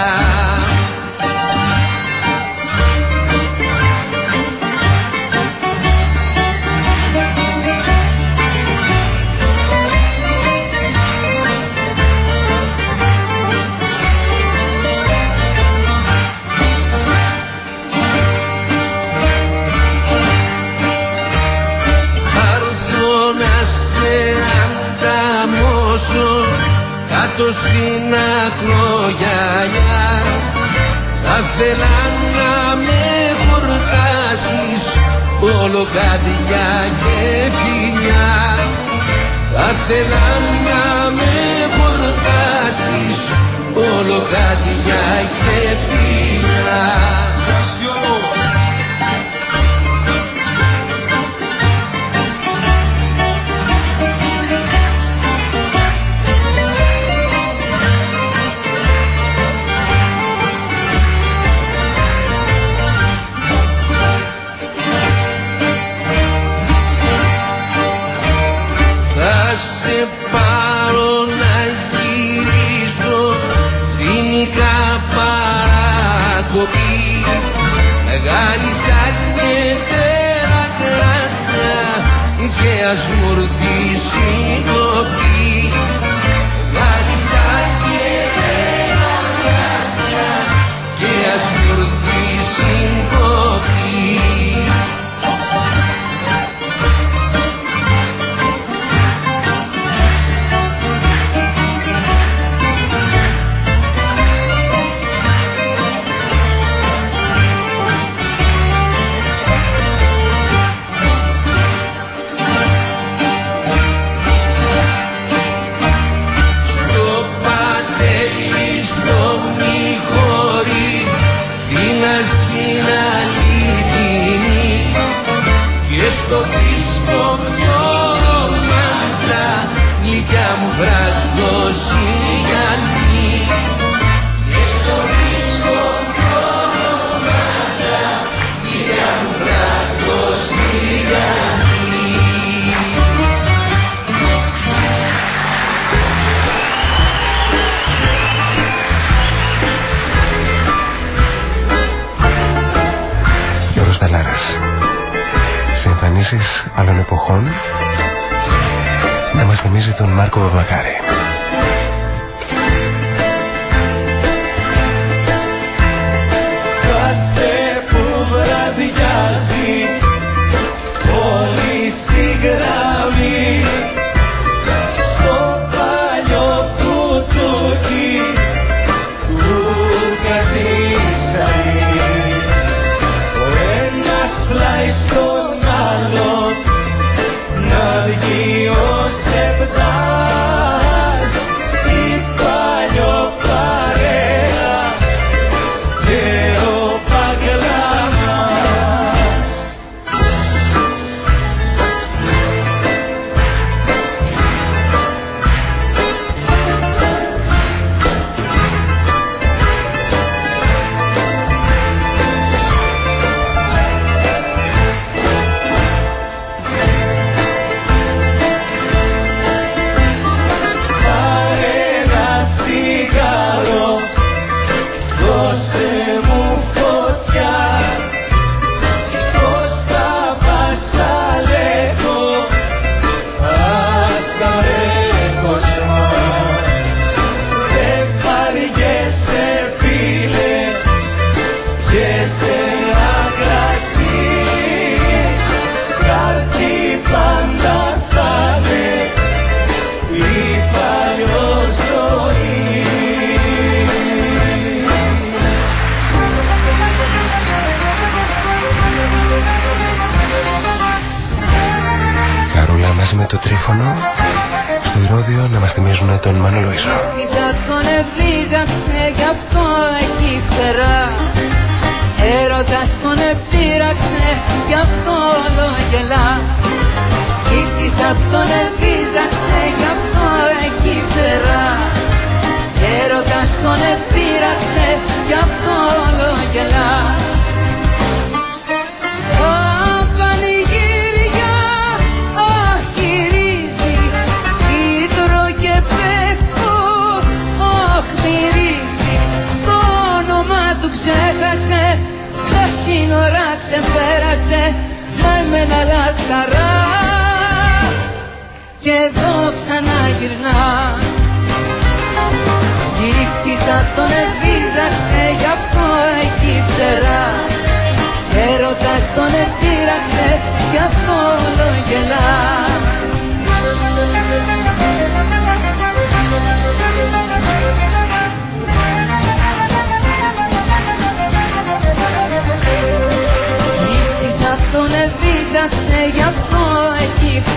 κάτω στην ακρογιαλιά. Θα θέλα να με χορτάσεις όλο καρδιά και φιλιά. Θα θέλα να με χορτάσεις όλο καρδιά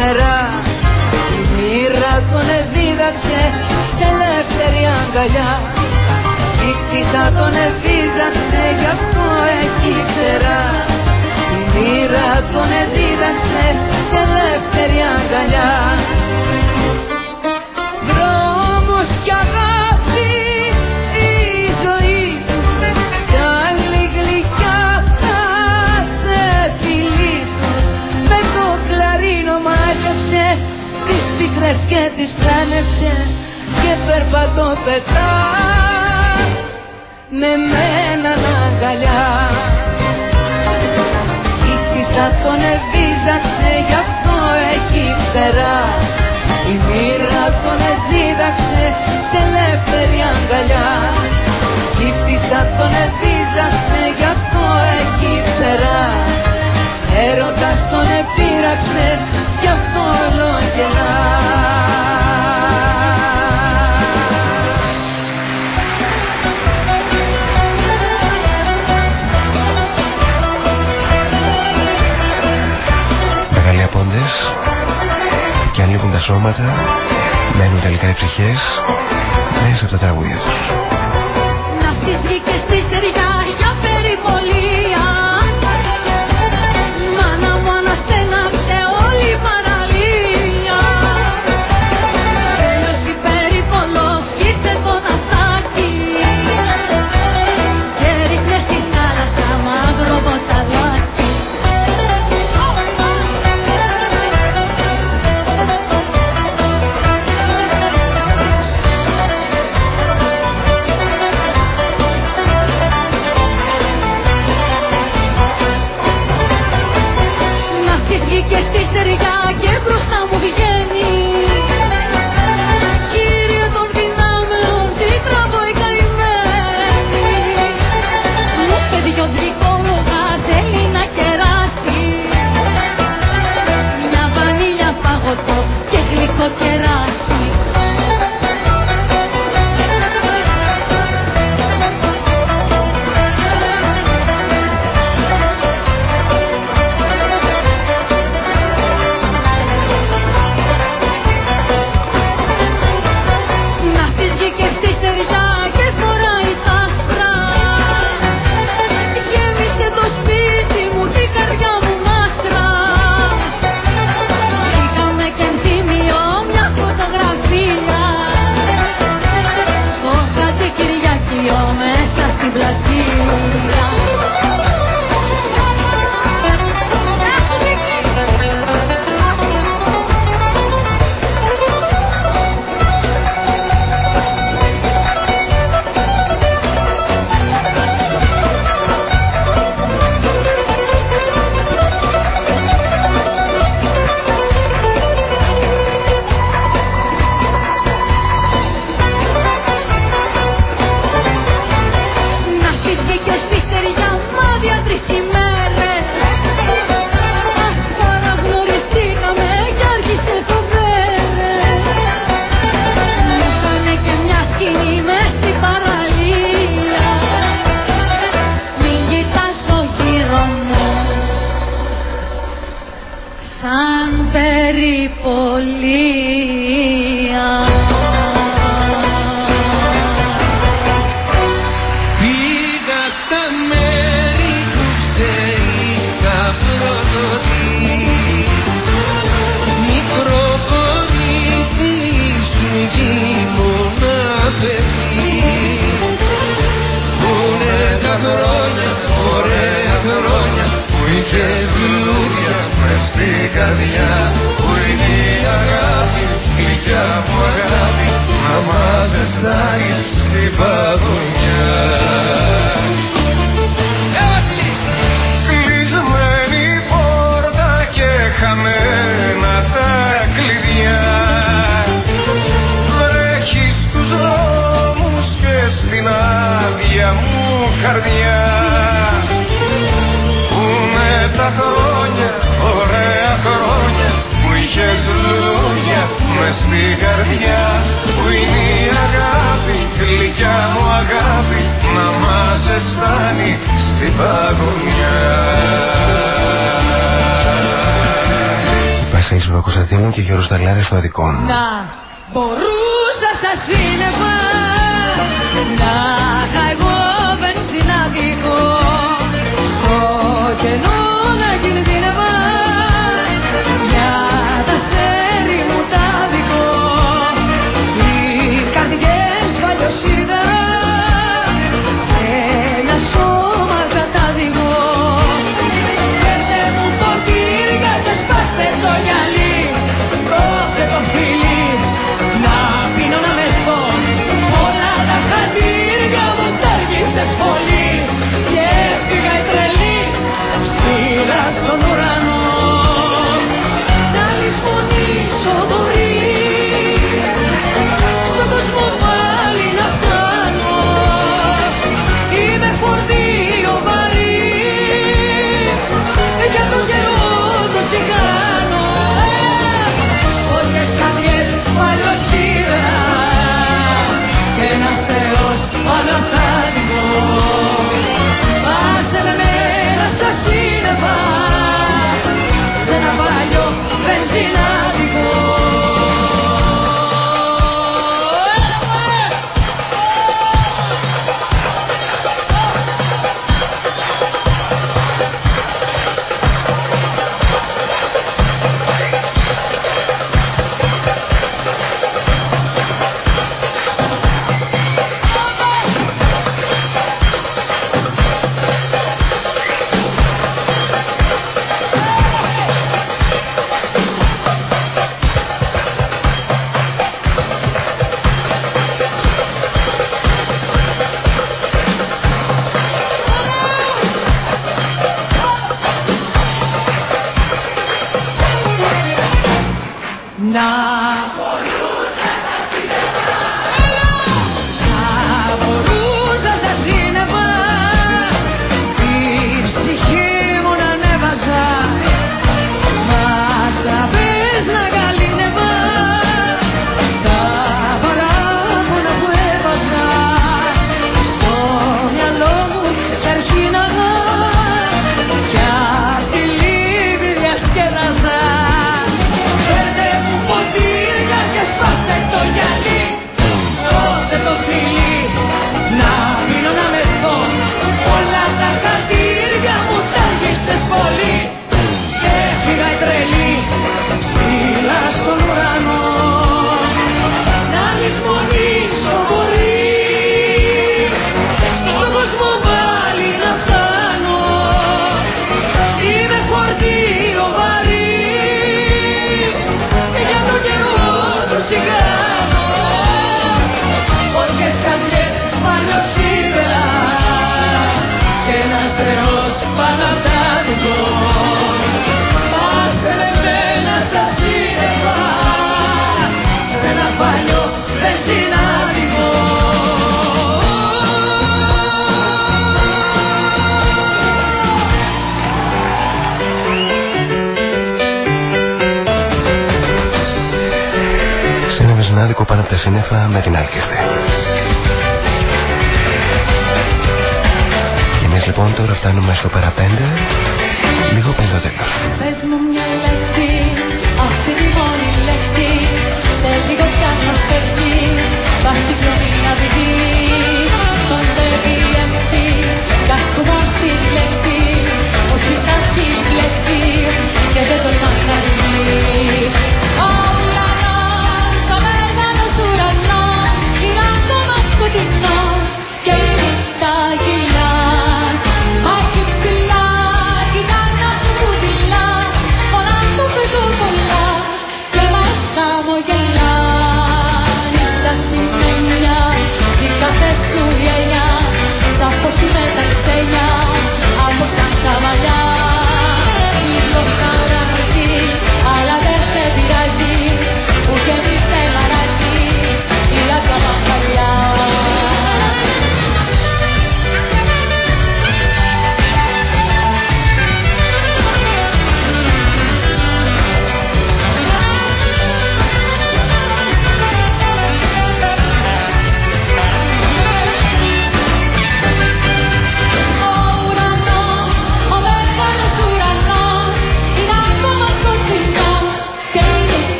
έχει φτερά Η μοίρα τον εδίδαξε σε ελεύθερη αγκαλιά. Η κτήσα τον εδίδαξε γι' αυτό έχει φτερά Η μοίρα τον εδίδαξε σε ελεύθερη αγκαλιά πίκρες και τις πλάνεψε και περπατώ πετά. Με μένα αγκαλιά. Χύτησα τον εδίδαξε γι' αυτό έχει φτερά. Η μοίρα τον εδίδαξε σε ελεύθερη αγκαλιά. Χύτησα τον εδίδαξε γι' αυτό έχει φτερά. Έρωτας τον επήραξε γι' αυτό σώματα μένουν τελικά οι ψυχές μέσα από τα τραγούδια τους. Να τις βγήκε στη στεριά για περιπολία σύννεφα με την Άλκηστη. Και εμείς λοιπόν τώρα φτάνουμε στο παραπέντε, λίγο πριν το τέλος. Πες μου μια λέξη, αυτή τη μόνη λέξη, σε λίγο πια να φεύγει, βάχτη πλωμή να βγει. Κοντεύει έτσι, κάσκουμε αυτή τη λέξη, όχι στα χείλη και δεν το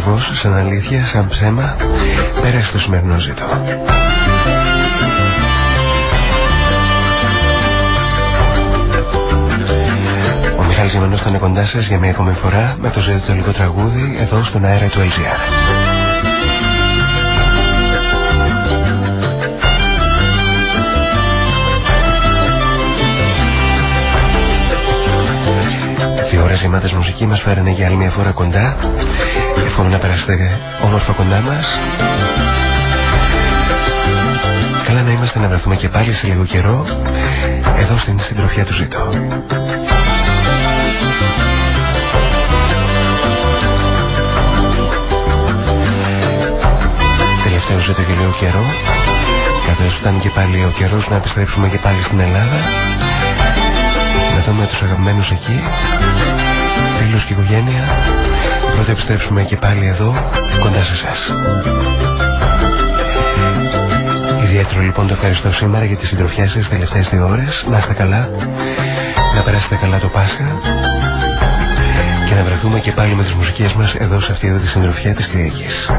φως, σαν αλήθεια, σαν ψέμα, πέρασε το σημερινό ζήτο. Ο Μιχάλης Ζημανός ήταν κοντά σας για μια ακόμη φορά με το ζήτο το λίγο τραγούδι εδώ στον αέρα του LGR. Ώρες γεμάτες μουσική μας φέρανε για άλλη μια φορά κοντά. Εύχομαι να περάσετε όμορφα κοντά μας. Καλά να είμαστε να βρεθούμε και πάλι σε λίγο καιρό εδώ στην συντροφιά του Ζήτω. Τελευταίο ζήτω και λίγο καιρό καθώς ήταν και πάλι ο καιρός να επιστρέψουμε και πάλι στην Ελλάδα να δούμε τους αγαπημένους εκεί φίλους και οικογένεια. Πρώτα επιστρέψουμε και πάλι εδώ κοντά σε εσάς. Ιδιαίτερο λοιπόν το ευχαριστώ σήμερα για τη συντροφιά σας τελευταίες δύο ώρες. Να είστε καλά να περάσετε καλά το Πάσχα και να βρεθούμε και πάλι με τις μουσικές μας εδώ σε αυτή εδώ τη συντροφιά της Κυριακής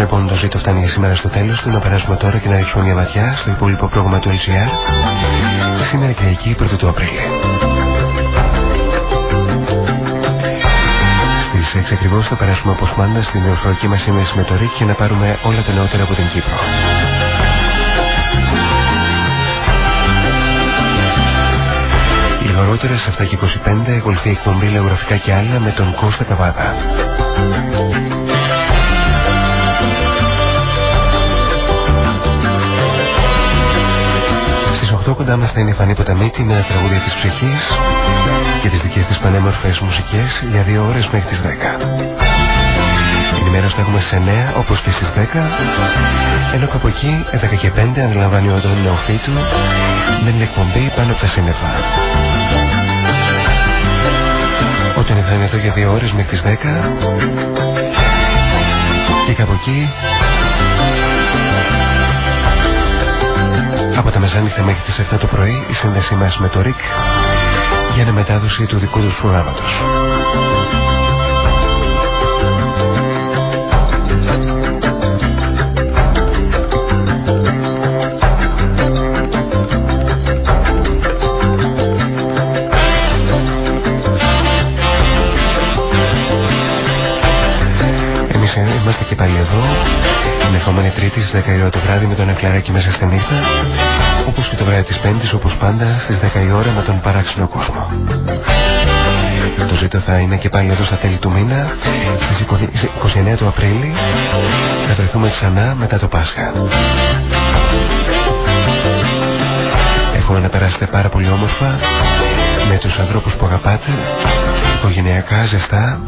λοιπόν το ζήτο φτάνει σήμερα στο τέλος του να περάσουμε τώρα και να ρίξουμε μια ματιά στο υπόλοιπο πρόγραμμα του LCR σήμερα και εκεί πρώτο του Απρίλη. Στις 6 ακριβώς θα περάσουμε όπως πάντα στην διορθωτική μας σύνδεση με το ΡΙΚ και να πάρουμε όλα τα νεότερα από την Κύπρο. Λίγο αργότερα σε 7 και 25 ακολουθεί η εκπομπή Λεωγραφικά και άλλα με τον Κώστα Καβάδα. Κοντά μας θα είναι η Φανή Ποταμίτη με τραγούδια της ψυχής και τις δικές της πανέμορφες μουσικές για δύο ώρες μέχρι τις 10. Ενημέρωση θα έχουμε στις 9 όπως και στις 10 ενώ από εκεί 10 και 5 αναλαμβάνει ο Αντώνη Νεοφίτου με μια εκπομπή πάνω από τα σύννεφα. Όταν θα είναι εδώ για δύο ώρες μέχρι τις 10 και κάπου εκεί Από τα μεσάνυχτα μέχρι τις 7 το πρωί η σύνδεσή μας με το ΡΙΚ για να μετάδοση του δικού του προγράμματος. Ενεχόμενη Τρίτη στις 10 η ώρα το βράδυ με τον Εκλαράκι μέσα στη νύχτα όπως και το βράδυ της Πέμπτης όπως πάντα στις 10 η ώρα με τον παράξενο κόσμο. Το ζήτο θα είναι και πάλι εδώ στα τέλη του μήνα στις 29 του Απρίλη θα βρεθούμε ξανά μετά το Πάσχα. Εύχομαι να περάσετε πάρα πολύ όμορφα με τους ανθρώπους που αγαπάτε οικογενειακά, ζεστά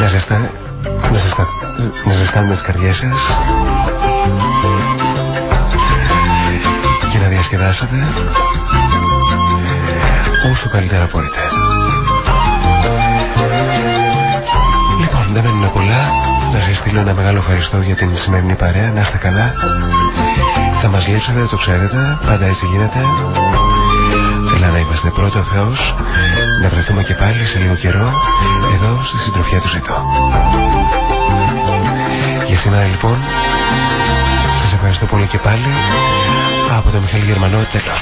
να ζεστά να, ζεστα... να ζεστάνετε τις καρδιές σας και να διασκεδάσετε όσο καλύτερα μπορείτε. Λοιπόν, δεν μένουν πολλά. Να σας στείλω ένα μεγάλο ευχαριστώ για την σημερινή παρέα. Να είστε καλά. Θα μας λείψετε, το ξέρετε. Πάντα έτσι γίνεται. Θέλω να είμαστε πρώτο Θεός. Να βρεθούμε και πάλι σε λίγο καιρό εδώ στη συντροφιά του Ζητώ. Για σήμερα λοιπόν σας ευχαριστώ πολύ και πάλι από τον Μιχαήλ Γερμανό τέλος.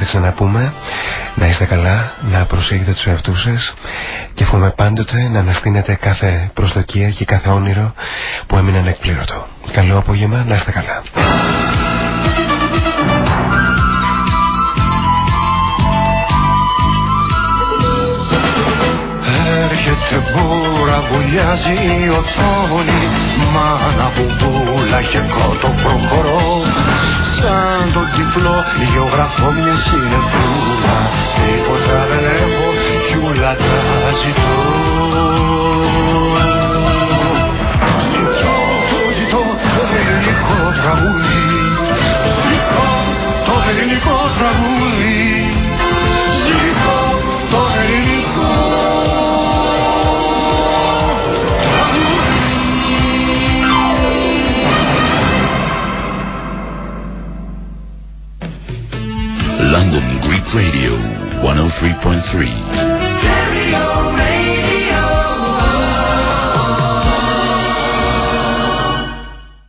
θα ξαναπούμε. Να είστε καλά, να προσέχετε τους εαυτούς σας και εύχομαι πάντοτε να αναστείνετε κάθε προσδοκία και κάθε όνειρο που έμειναν εκπλήρωτο. Καλό απόγευμα, να είστε καλά. Έρχεται μπούρα, βουλιάζει η οθόνη Μάνα μπουμπούλα και κότο προχωρώ Σαν τον τυφλό γεωγραφώ μια συνεπούλα Τίποτα δεν έχω κι ούλα τα ζητώ. Ζητώ, ζητώ το ελληνικό τραγούδι. Ζητώ το ελληνικό τραγούδι. Ζητώ 103.3